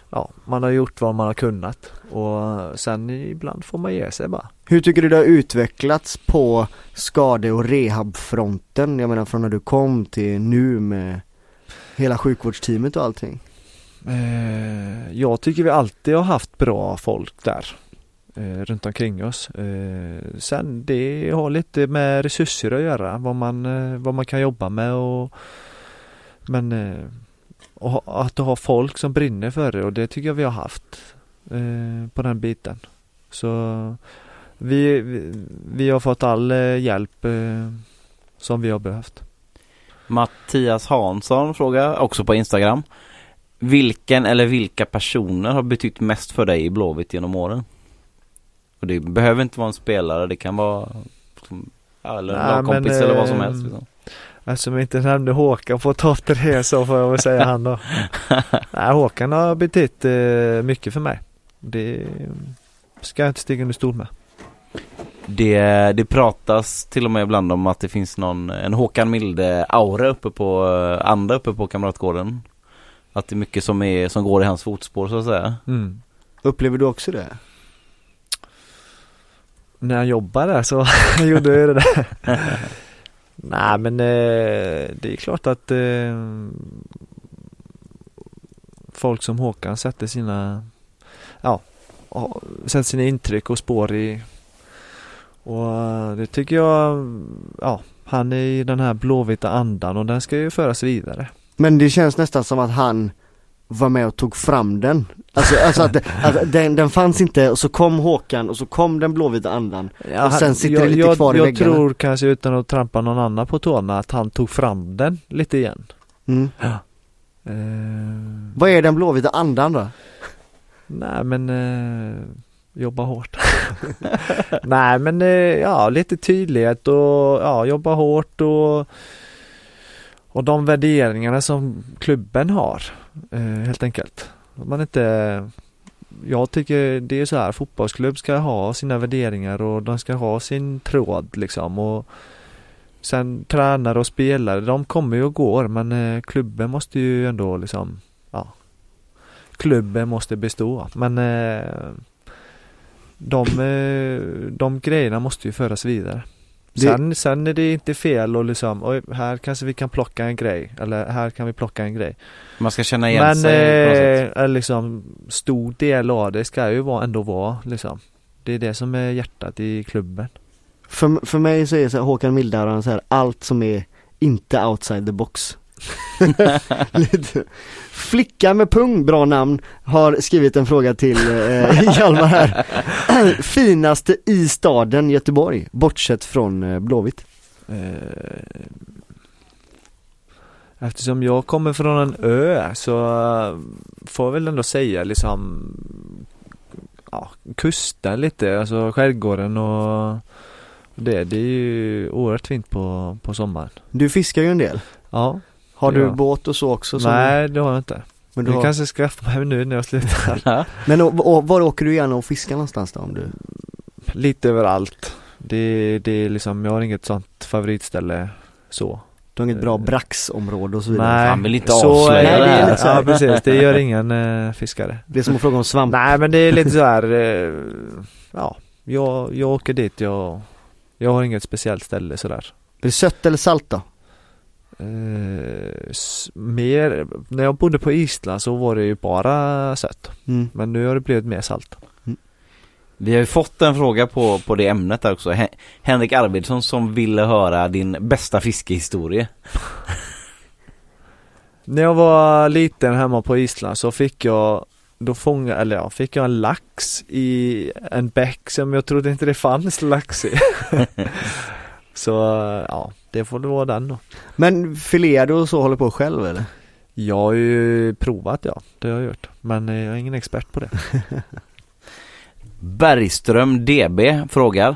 ja man har gjort vad man har kunnat. Och sen ibland får man ge sig bara. Hur tycker du det har utvecklats på skade och rehabfronten? Jag menar från när du kom till nu med hela sjukvårdsteamet och allting. Eh, jag tycker vi alltid har haft bra folk där. Eh, runt omkring oss. Eh, sen det har lite med resurser att göra. Vad man, eh, vad man kan jobba med och Men eh, och att ha folk som brinner för det och det tycker jag vi har haft. Eh, på den biten. Så vi, vi, vi har fått all eh, hjälp eh, som vi har behövt. Mattias Hansson frågar också på Instagram. Vilken eller vilka personer har betytt mest för dig i Blåvitt genom åren? Och det behöver inte vara en spelare, det kan vara som, ja, eller en lagkompis eller vad som eh, helst. Liksom. Eftersom vi inte nämnde Håkan på topp tre så får jag väl säga han då. Nej, Håkan har betytt eh, mycket för mig. Det ska jag inte sticka under stol med. Det, det pratas till och med ibland om att det finns någon, en Håkan Milde aura uppe på, eh, anda uppe på Kamratgården. Att det är mycket som, är, som går i hans fotspår så att säga. Mm. Upplever du också det? När jag jobbade där så gjorde jag det där. Nej men eh, det är klart att eh, folk som Håkan sätter sina ja, sätter sina intryck och spår i och eh, det tycker jag ja, han är i den här blåvita andan och den ska ju föras vidare. Men det känns nästan som att han var med och tog fram den. Alltså, alltså att, att den, den fanns inte och så kom Håkan och så kom den blåvita andan. Ja, Och sen sitter jag, det lite jag, kvar i Jag väggarna. tror kanske utan att trampa någon annan på tårna att han tog fram den lite igen. Mm. Eh, Vad är den blåvita andan då? Nej men eh, jobba hårt. Nej men eh, ja lite tydlighet och ja jobba hårt och och de värderingarna som klubben har eh, helt enkelt. Man inte jag tycker det är så här fotbollsklubb ska ha sina värderingar och de ska ha sin tråd liksom och sen tränare och spelare de kommer ju och går men eh, klubben måste ju ändå liksom ja klubben måste bestå. Men eh, de, eh, de grejerna måste ju föras vidare. Det- Sen, sen är det inte fel och liksom, oj, här kanske vi kan plocka en grej. Eller här kan vi plocka en grej. Man ska känna igen Men sig på något sätt. eh, liksom, stor del av det ska ju vara, ändå vara liksom. Det är det som är hjärtat i klubben. För, för mig så är så här, Håkan Mild han så här, allt som är inte outside the box. Lite. Flicka med pung, bra namn, har skrivit en fråga till eh, Hjalmar här. Finaste i staden Göteborg, bortsett från eh, Blåvitt. Eh, Eftersom jag kommer från en ö så eh, får jag väl ändå säga liksom ja, kusten lite, alltså skärgården och det, det är ju oerhört fint på, på sommaren. Du fiskar ju en del. Ja, Har du Ja. båt och så också? som- nej det har jag inte. men, du Jag har... kanske skaffar mig nu när jag slutar. men och, och, var åker du gärna och fiskar någonstans då? Om du... Lite överallt. Det, det är liksom, jag har inget sånt favoritställe så. Du har inget bra braxområde och så vidare? Nej, Han vill inte så avslöja är det här. så Ja precis, det gör ingen eh, fiskare. Det är som att fråga om svamp. Nej men det är lite så här, eh, ja, jag, jag åker dit, jag, jag har inget speciellt ställe sådär. Är det sött eller salt då? Eh, mer, när jag bodde på Island så var det ju bara sött. Mm. Men nu har det blivit mer salt. Vi har ju fått en fråga på, på det ämnet där också. Hen- Henrik Arvidsson som ville höra din bästa fiskehistoria. När jag var liten hemma på Island så fick jag då fångade, eller ja, fick jag en lax i en bäck som jag trodde inte det fanns lax i. så ja, det får det vara den då. Men filear du och så håller på själv eller? Jag har ju provat ja, det har jag gjort. Men eh, jag är ingen expert på det. Bergström DB frågar.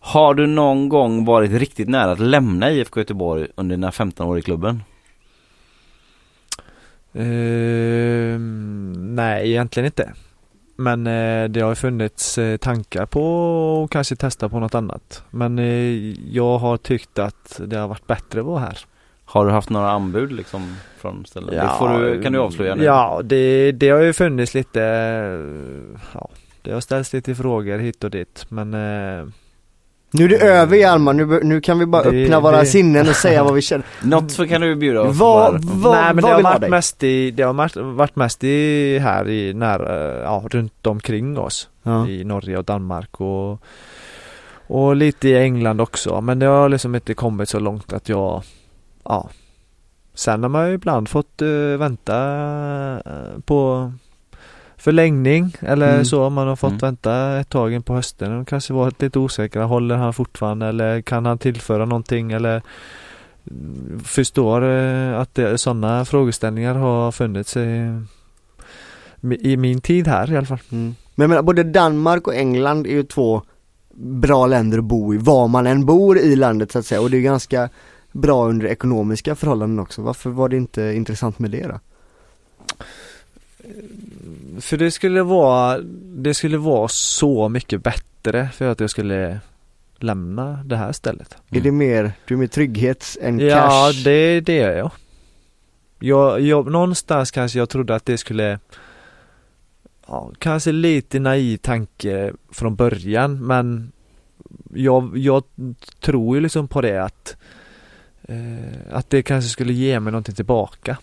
Har du någon gång varit riktigt nära att lämna IFK Göteborg under dina 15 år i klubben? Ehm, nej, egentligen inte. Men eh, det har funnits eh, tankar på att kanske testa på något annat. Men eh, jag har tyckt att det har varit bättre att vara här. Har du haft några anbud liksom från ställen? det får du, kan du avslöja nu? Ja, det, det har ju funnits lite, ja, det har ställts lite frågor hit och dit. Men Nu är det över Hjalmar, nu, nu kan vi bara Det- öppna våra det- sinnen och säga vad vi känner. Något så kan du bjuda oss Vad, vad, nej, men det vad har vill ha varit dig? mest i, det har varit- mest i här i nära, ja, runt omkring oss. Ja. i Norge och Danmark och, och lite i England också. Men det har liksom inte kommit så långt att jag, ja. Sen har man ju ibland fått eh, vänta eh, på förlängning eller Mm. så. Man har fått Mm. vänta ett tag in på hösten och kanske varit lite osäkra. Håller han fortfarande eller kan han tillföra någonting eller mm, förstår eh, att sådana frågeställningar har funnits i, i min tid här i alla fall. Mm. Men menar, både Danmark och England är ju två bra länder att bo i, var man än bor i landet så att säga. Och det är ganska bra under ekonomiska förhållanden också. Varför var det inte intressant med det då? För det skulle vara, det skulle vara så mycket bättre för att jag skulle lämna det här stället. Är det mer, du är mer trygghets än Ja, cash? det, det är jag. jag. Jag, någonstans kanske jag trodde att det skulle Ja, kanske lite naiv tanke från början men jag, jag tror ju liksom på det att eh, att det kanske skulle ge mig någonting tillbaka.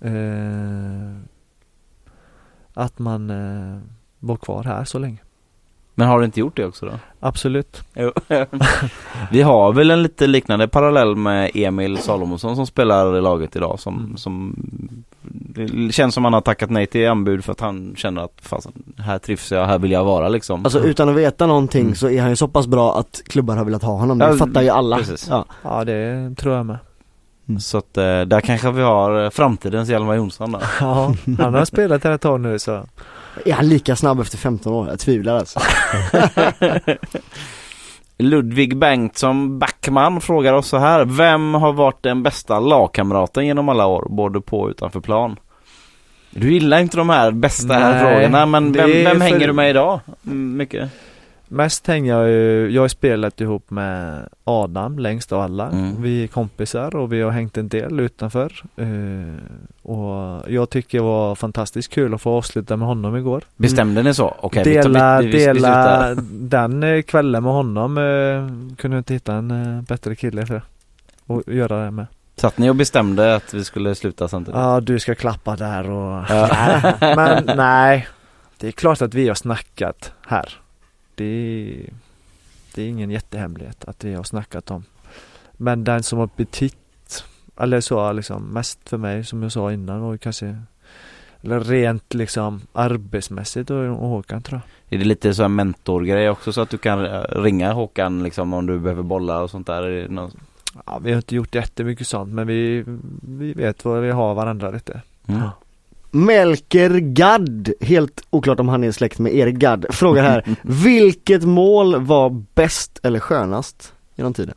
Eh, att man eh, var kvar här så länge. Men har du inte gjort det också då? Absolut. Jo. Vi har väl en lite liknande parallell med Emil Salomonsson som spelar i laget idag som, Mm. som det känns som han har tackat nej till anbud för att han känner att fasen, här trivs jag, här vill jag vara liksom. Alltså utan att veta någonting Mm. så är han ju så pass bra att klubbar har velat ha honom, det Ja, fattar ju alla. precis. Ja. Ja det tror jag med. Så att eh, där kanske vi har eh, framtidens Hjalmar Jonsson då. Ja, han har spelat här ett tag nu så. Är han lika snabb efter 15 år? Jag tvivlar alltså. Ludvig Bengtsson Backman frågar oss så här. Vem har varit den bästa lagkamraten genom alla år, både på och utanför plan? Du gillar inte de här bästa här Nej, frågorna, men vem, vem för- hänger du med idag? Mm, Mycket? Mest hänger jag ju, jag har spelat ihop med Adam längst av alla. Mm. Vi är kompisar och vi har hängt en del utanför. Eh, och jag tycker det var fantastiskt kul att få avsluta med honom igår. Bestämde ni så? Okej, vi tar- dela vi, vi, vi, dela den eh, kvällen med honom. Eh, kunde inte hitta en eh, bättre kille för att göra det med. Satt ni och bestämde att vi skulle sluta samtidigt? Ja, du ska klappa där och... Ja. Men nej, det är klart att vi har snackat här. Det är, det är ingen jättehemlighet att vi har snackat om. Men den som har betytt, eller så liksom mest för mig som jag sa innan var kanske eller rent liksom arbetsmässigt och, Håkan tror jag. Är det lite så en mentorgrej också så att du kan eh, ringa Håkan liksom om du behöver bolla och sånt där? Någon... Ja, vi har inte gjort jättemycket sånt men vi, vi vet vad vi har varandra lite. Mm. Melker Gadd, helt oklart om han är släkt med Erik Gadd, frågar här Vilket mål var bäst eller skönast genom tiden?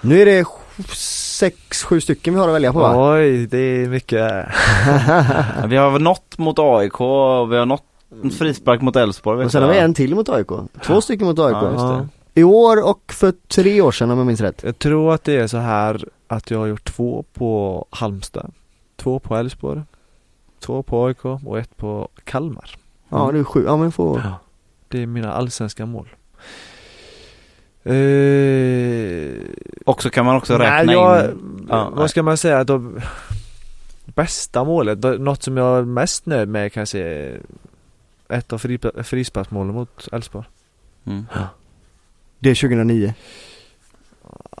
Nu är det sex, sju stycken vi har att välja på va? Oj, det är mycket. Vi har nått mot AIK och vi har nått en frispark mot Elfsborg. Och sen har vi en till mot AIK, två stycken mot AIK Ja, just det. Ja. I år och för tre år sedan om jag minns rätt Jag tror att det är så här att jag har gjort två på Halmstad, två på Elfsborg, två på AIK och ett på Kalmar. Ja det är sju, ja men får Det är mina allsvenska mål. Eh, Och så kan man också räkna nej, jag, in... Ja, nej. vad ska man säga då, Bästa målet, något som jag är mest nöjd med kanske är ett av fri, frisparksmålen mot Elfsborg. Mm. Det är 2009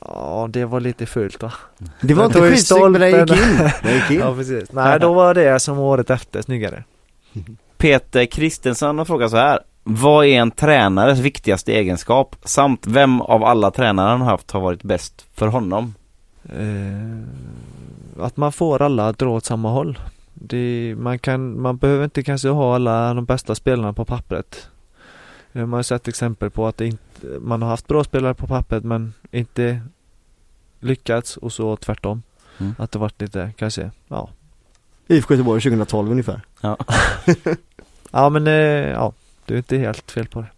Ja, det var lite fult va? Det var inte skitsnyggt men det gick in, det gick in Ja, precis. Nej, då var det som året efter snyggare. Peter Kristensson har frågat så här. Vad är en tränares viktigaste egenskap? Samt vem av alla tränare han har haft har varit bäst för honom? Eh, att man får alla att dra åt samma håll. Det, man, kan, man behöver inte kanske ha alla de bästa spelarna på pappret. Eh, Man har sett exempel på att det inte, man har haft bra spelare på pappret men inte lyckats och så tvärtom. Mm. Att det varit lite, kanske, ja. IFK Göteborg 2012 ungefär Ja. Ja men, eh, ja. Du är inte helt fel på det.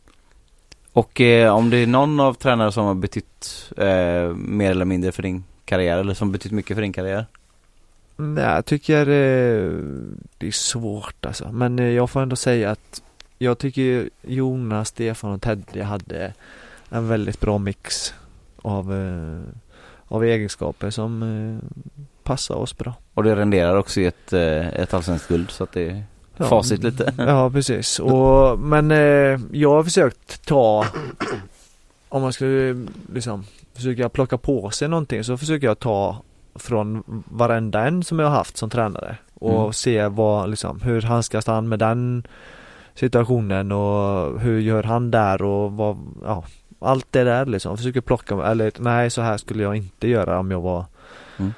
Och eh, om det är någon av tränare som har betytt eh, mer eller mindre för din karriär eller som betytt mycket för din karriär? Nej, jag tycker eh, det är svårt alltså. Men eh, jag får ändå säga att jag tycker Jonas, Stefan och Teddy hade en väldigt bra mix av, eh, av egenskaper som eh, passar oss bra. Och det renderar också i ett, eh, ett allsvenskt guld så att det är Ja. facit lite. Ja, precis. Och, men jag har försökt ta, om man skulle liksom försöka plocka på sig någonting så försöker jag ta från varenda en som jag har haft som tränare och Mm. se vad liksom, hur handskas han med den situationen och hur gör han där och vad, ja, allt det där liksom. Försöker plocka, eller nej så här skulle jag inte göra om jag var Mm.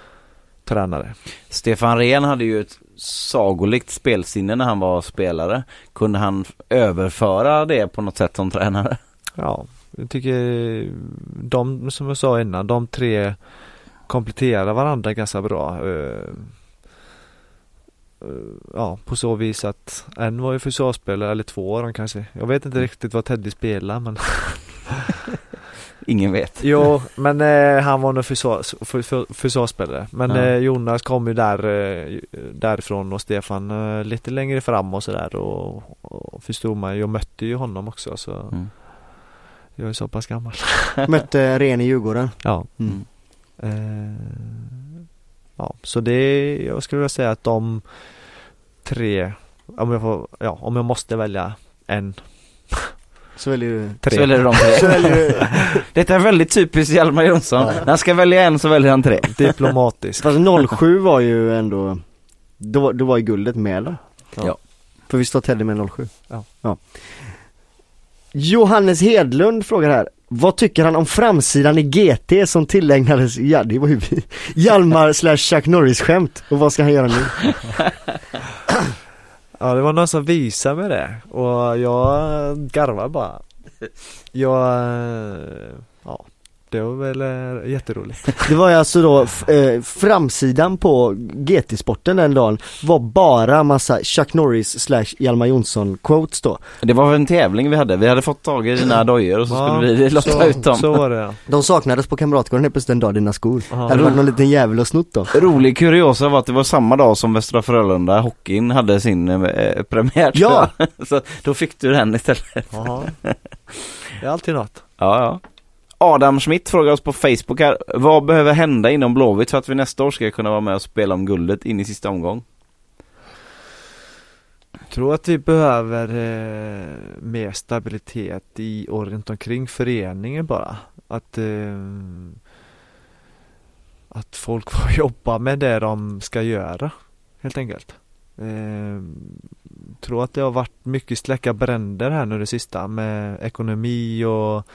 tränare. Stefan Rehn hade ju ett sagolikt spelsinne när han var spelare. Kunde han överföra det på något sätt som tränare? Ja, jag tycker de som jag sa innan, de tre kompletterar varandra ganska bra. Eh, eh, Ja, på så vis att en var ju försvarsspelare, eller två av dem kanske. Jag vet inte riktigt vad Teddy spelar men Ingen vet. Jo, men eh, han var nog försvars, för, för, försvarsspelare. Men Ja. eh, Jonas kom ju där, eh, därifrån och Stefan eh, lite längre fram och sådär och, och förstod man, jag mötte ju honom också så Mm. jag är så pass gammal. Mötte Ren i Djurgården Ja. Mm. Ja, så det, jag skulle vilja säga att de tre, om jag får, ja, om jag måste välja en, Så väljer du tre. Så väljer du de Så tre. väljer du Detta är väldigt typiskt Hjalmar Jonsson. När han ska välja en så väljer han tre. Diplomatiskt. Fast 07 var ju ändå Då, då var ju guldet med dem Ja. För vi står Teddy med 07 Ja. Johannes Hedlund frågar här vad tycker han om framsidan i GT som tillägnades, ja det var ju vi Hjalmar slash Chuck Norris skämt och vad ska han göra nu? Ja, det var någon som visade mig det och jag garvade bara. Jag, eh, det var väl eh, jätteroligt. Det var ju alltså då, eh, framsidan på GT-sporten den dagen var bara massa Chuck Norris slash Hjalmar Jonsson quotes då. Det var väl en tävling vi hade. Vi hade fått tag i dina dojor och så Ja, skulle vi lotta så, ut dem. Så var det ja. De saknades på Kamratgården helt plötsligt en dag, dina skor. Aha. Hade det varit någon liten jävel och snott dem? Rolig kuriosa var att det var samma dag som Västra Frölunda hockeyn hade sin eh, premiär. Ja. så då fick du den istället. Jaha. Det är alltid något. Ja, ja. Adam Schmidt frågar oss på Facebook här. Vad behöver hända inom Blåvitt för att vi nästa år ska kunna vara med och spela om guldet in i sista omgång? Jag tror att vi behöver eh, mer stabilitet i och runt omkring föreningen bara. Att, eh, att folk får jobba med det de ska göra helt enkelt. Eh, tror att det har varit mycket släcka bränder här nu det sista med ekonomi och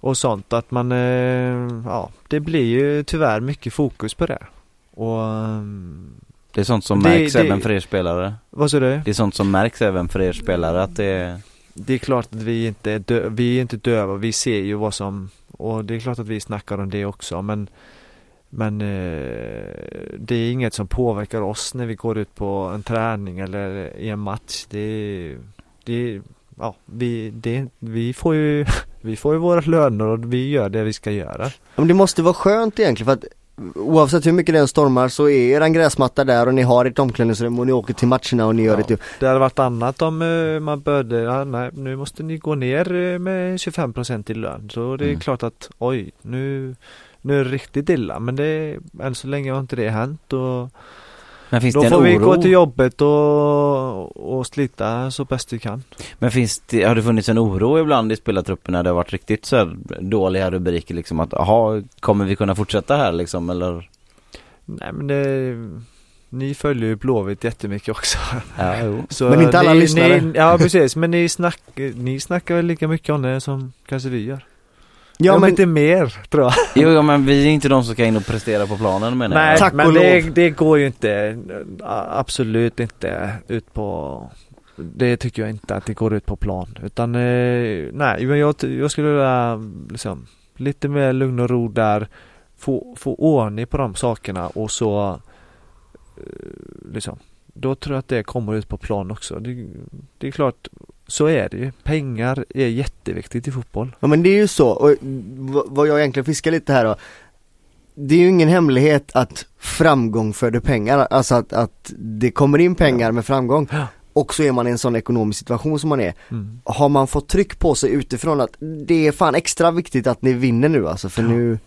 och sånt att man, eh, ja det blir ju tyvärr mycket fokus på det. Och ehm, Det är sånt som Det- märks det- även för er spelare. vad sa du? Det är sånt som märks även för er spelare att det är... Det är klart att vi inte är, dö- vi är inte döva, vi ser ju vad som och det är klart att vi snackar om det också men men eh, det är inget som påverkar oss när vi går ut på en träning eller i en match. Det det ja, vi, det, vi får ju vi får ju våra löner och vi gör det vi ska göra. Men det måste vara skönt egentligen för att oavsett hur mycket den stormar så är eran gräsmatta där och ni har ett omklädningsrum och ni åker till matcherna och ni gör Ja. det Det hade varit annat om eh, man började, ja, nej nu måste ni gå ner eh, med 25% i lön. Så det är Mm. klart att oj, nu, nu är det riktigt illa. Men det, än så länge har inte det hänt och Men finns då det en får vi oro? gå till jobbet och, och slita så bäst vi kan. Men finns det, har det funnits en oro ibland i spelartruppen när det har varit riktigt så här dåliga rubriker liksom att jaha, kommer vi kunna fortsätta här liksom eller? Nej men det, ni följer ju Blåvitt jättemycket också. Ja, jo. Så Men inte alla ni, lyssnare. Ni, ja precis, men ni, snack, ni snackar väl lika mycket om det som kanske vi gör. Ja men inte mer tror jag. Jo, ja, men vi är inte de som ska in och prestera på planen menar Nej, jag. Tack men och det, lov. det går ju inte, absolut inte ut på det tycker jag inte att det går ut på plan utan eh, nej men jag, jag skulle vilja liksom lite mer lugn och ro där få, få ordning på de sakerna och så eh, liksom då tror jag att det kommer ut på plan också. Det, det är klart, så är det ju. Pengar är jätteviktigt i fotboll. Ja men det är ju så, och vad jag egentligen fiskar lite här då Det är ju ingen hemlighet att framgång föder pengar, alltså att, att det kommer in pengar med framgång Ja. Och så är man i en sån ekonomisk situation som man är Mm. Har man fått tryck på sig utifrån att det är fan extra viktigt att ni vinner nu alltså för Ja. nu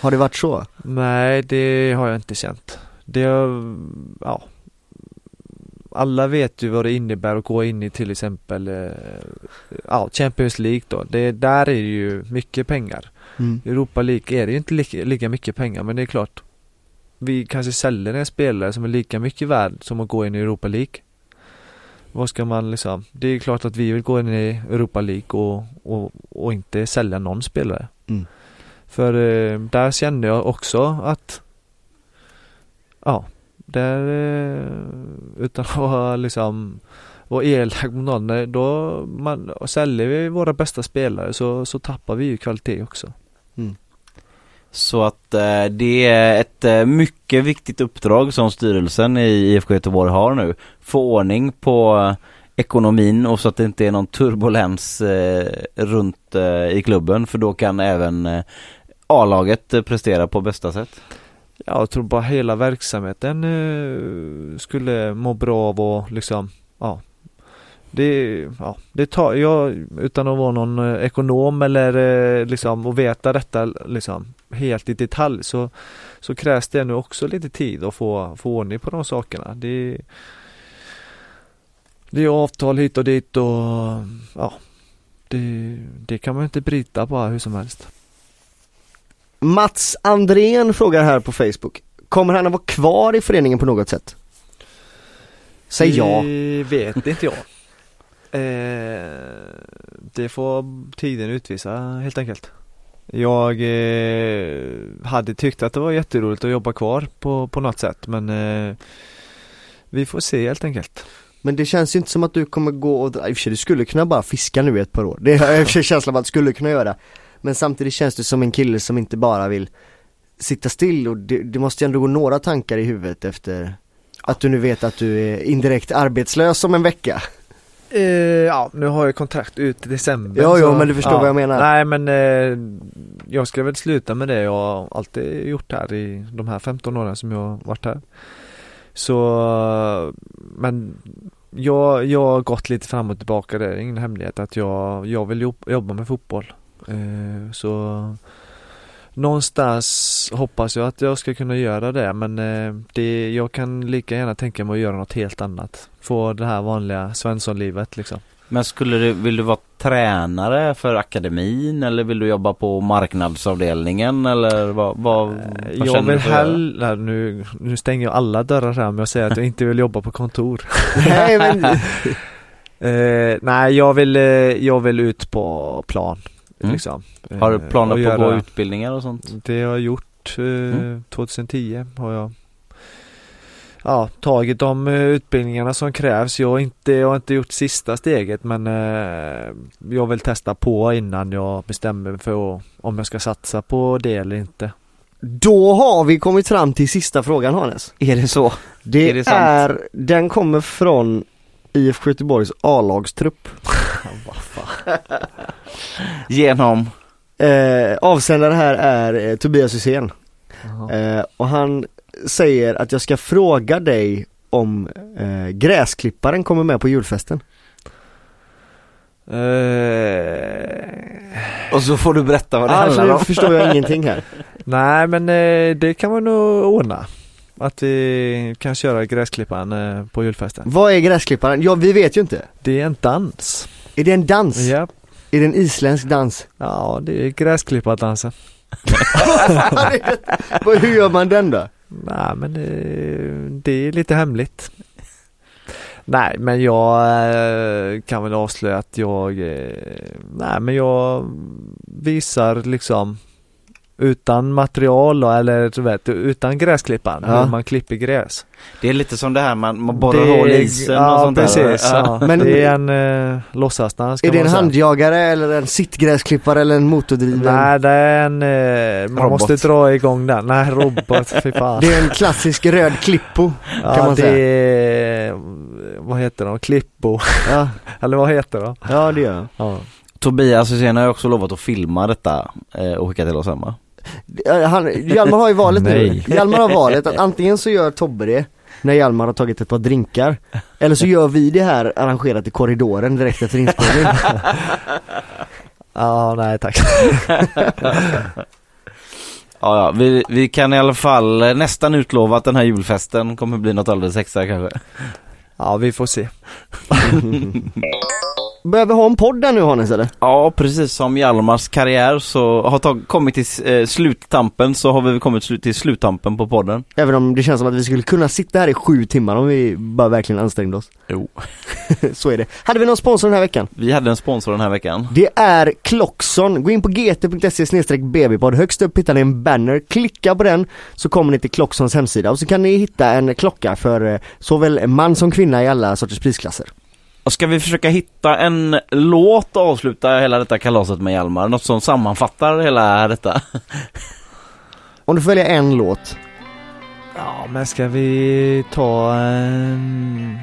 Har det varit så? Nej, det har jag inte känt. Det ja. Alla vet ju vad det innebär att gå in i till exempel eh, ja, Champions League då. Det, där är det ju mycket pengar. Mm. Europa League är det ju inte lika, lika mycket pengar men det är klart Vi kanske säljer en spelare som är lika mycket värd som att gå in i Europa League. Vad ska man liksom Det är klart att vi vill gå in i Europa League och, och, och inte sälja någon spelare. Mm. För eh, där kände jag också att Ja, där eh, utan att vara liksom vara elak mot någon, eh, då man, säljer vi våra bästa spelare så, så tappar vi ju kvalitet också. Mm. Så att eh, det är ett eh, mycket viktigt uppdrag som styrelsen i IFK Göteborg har nu. Få ordning på eh, ekonomin och så att det inte är någon turbulens eh, runt i klubben för då kan även A-laget prestera på bästa sätt. Ja, jag tror bara hela verksamheten eh, skulle må bra av och liksom, ja. Det, ja, det tar, jag, utan att vara någon eh, ekonom eller eh, liksom och veta detta liksom helt i detalj så, så krävs det nu också lite tid att få, få ordning på de sakerna. Det, det är avtal hit och dit och ja, det, det kan man inte bryta bara hur som helst. Mats Andrén frågar här på Facebook Kommer han att vara kvar i föreningen på något sätt? Säg ja Det vet inte jag. Eh, det får tiden utvisa helt enkelt. Jag eh, hade tyckt att det var jätteroligt att jobba kvar på, på något sätt men eh, vi får se helt enkelt. Men det känns ju inte som att du kommer gå och i och för sig du skulle kunna bara fiska nu i ett par år Det har jag i och för sig känslan av att du skulle kunna göra Men samtidigt känns du som en kille som inte bara vill sitta still och det, det måste ju ändå gå några tankar i huvudet efter att du nu vet att du är indirekt arbetslös om en vecka. Eh, ja, nu har jag kontrakt ut i december. Ja, jo, men du förstår vad jag menar. Nej, men eh, jag ska väl sluta med det jag har alltid gjort här i de här 15 åren som jag har varit här. Så, men jag, jag har gått lite fram och tillbaka, det är ingen hemlighet att jag, jag vill jobb, jobba med fotboll. Eh, så någonstans hoppas jag att jag ska kunna göra det men eh, det, jag kan lika gärna tänka mig att göra något helt annat. Få det här vanliga Svenssonlivet liksom. Men skulle du, vill du vara tränare för akademin eller vill du jobba på marknadsavdelningen eller vad, vad, vad Eh, Jag känner vill hellre, nu, nu stänger jag alla dörrar här om jag säger att jag inte vill jobba på kontor. Nej men, Eh, nej, jag vill, jag vill ut på plan. Mm. Liksom. Har du Eh, planer på att gå utbildningar och sånt? Det har jag gjort eh, Mm. 2010 har jag ja, tagit de eh, utbildningarna som krävs. Jag har, inte, jag har inte gjort sista steget men eh, jag vill testa på innan jag bestämmer mig för att- om jag ska satsa på det eller inte. då har vi kommit fram till sista frågan Hannes. Är det så? Det Är det är, den kommer från IFK Göteborgs A-lagstrupp. Genom? Eh, avsändare här är eh, Tobias Hysén. Eh, och han säger att jag ska fråga dig om eh, gräsklipparen kommer med på julfesten. Eh, Och så får du berätta vad det Alltså handlar nu om. förstår jag ingenting här. nej men eh, det kan man nog ordna. Att vi kan köra gräsklipparen eh, på julfesten. Vad är gräsklipparen? Ja vi vet ju inte. Det är en dans. Är det en dans? Ja, Är det en isländsk dans? ja det är gräsklippardansen. Hur gör man den då? Nej men det, det är lite hemligt. Nej men jag eh, kan väl avslöja att jag, eh, nej men jag visar liksom utan material eller du vet, utan gräsklipparen, Ja. man klipper gräs. Det är lite som det här man, man borrar Det är- hål i isen ja, och sånt precis, där. Ja. Men- det är en eh, låtsasdans Är det en säga. handjagare eller en sittgräsklippare eller en motordriven? Nej det är en, eh, man Robot. måste dra igång den. Nej robot, fy fan. Det är en klassisk röd klippo. ja, kan man det säga. är, vad heter de? Klippo? Ja, Eller vad heter de? ja det gör jag. Ja. Tobias Hysén har också lovat att filma detta eh, och skicka till oss hemma. Eh, Han, Hjalmar har ju valet nu. Hjalmar har valet att antingen så gör Tobbe det när Hjalmar har tagit ett par drinkar Eller så gör vi det här arrangerat i korridoren direkt efter inspelning Ja, nej tack. Ja, ja, vi, vi kan i alla fall eh, nästan utlova att den här julfesten kommer bli något alldeles extra kanske. Ja, vi får se. Behöver ha en podd där nu Hannes eller? Ja, precis som Hjalmars karriär så har tag, kommit till eh, sluttampen så har vi kommit till sluttampen på podden. Även om det känns som att vi skulle kunna sitta här i sju timmar om vi bara verkligen ansträngde oss Jo. Så är det. Hade vi någon sponsor den här veckan? Vi hade en sponsor den här veckan. Det är Klockson. Gå in på gt.se bbpodd. Högst upp hittar ni en banner. Klicka på den så kommer ni till Klocksons hemsida och så kan ni hitta en klocka för eh, såväl man som kvinna i alla sorters prisklasser. Och ska vi försöka hitta en låt och avsluta hela detta kalaset med Hjalmar? Något som sammanfattar hela detta? Om du får välja en låt. Ja, men ska vi ta um,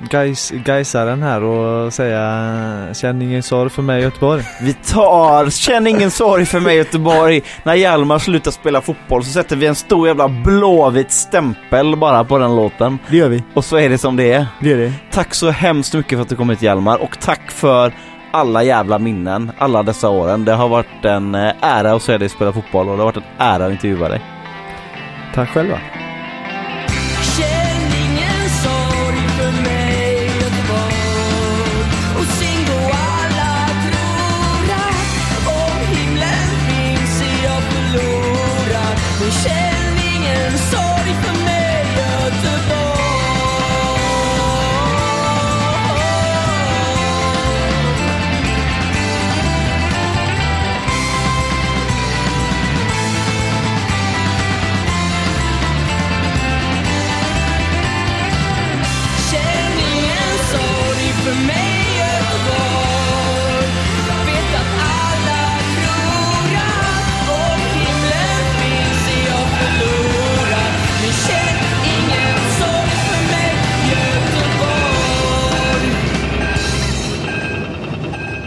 guys, här och säga Känn ingen sorg för mig Göteborg. Vi tar Känn ingen sorg för mig Göteborg. När Hjalmar slutar spela fotboll så sätter vi en stor jävla blåvit stämpel bara på den låten. Det gör vi. Och så är det som det är. Det är det. Tack så hemskt mycket för att du kom hit Hjalmar och tack för alla jävla minnen alla dessa åren. Det har varit en eh, ära att se dig spela fotboll och det har varit en ära att intervjua dig. Tack själva.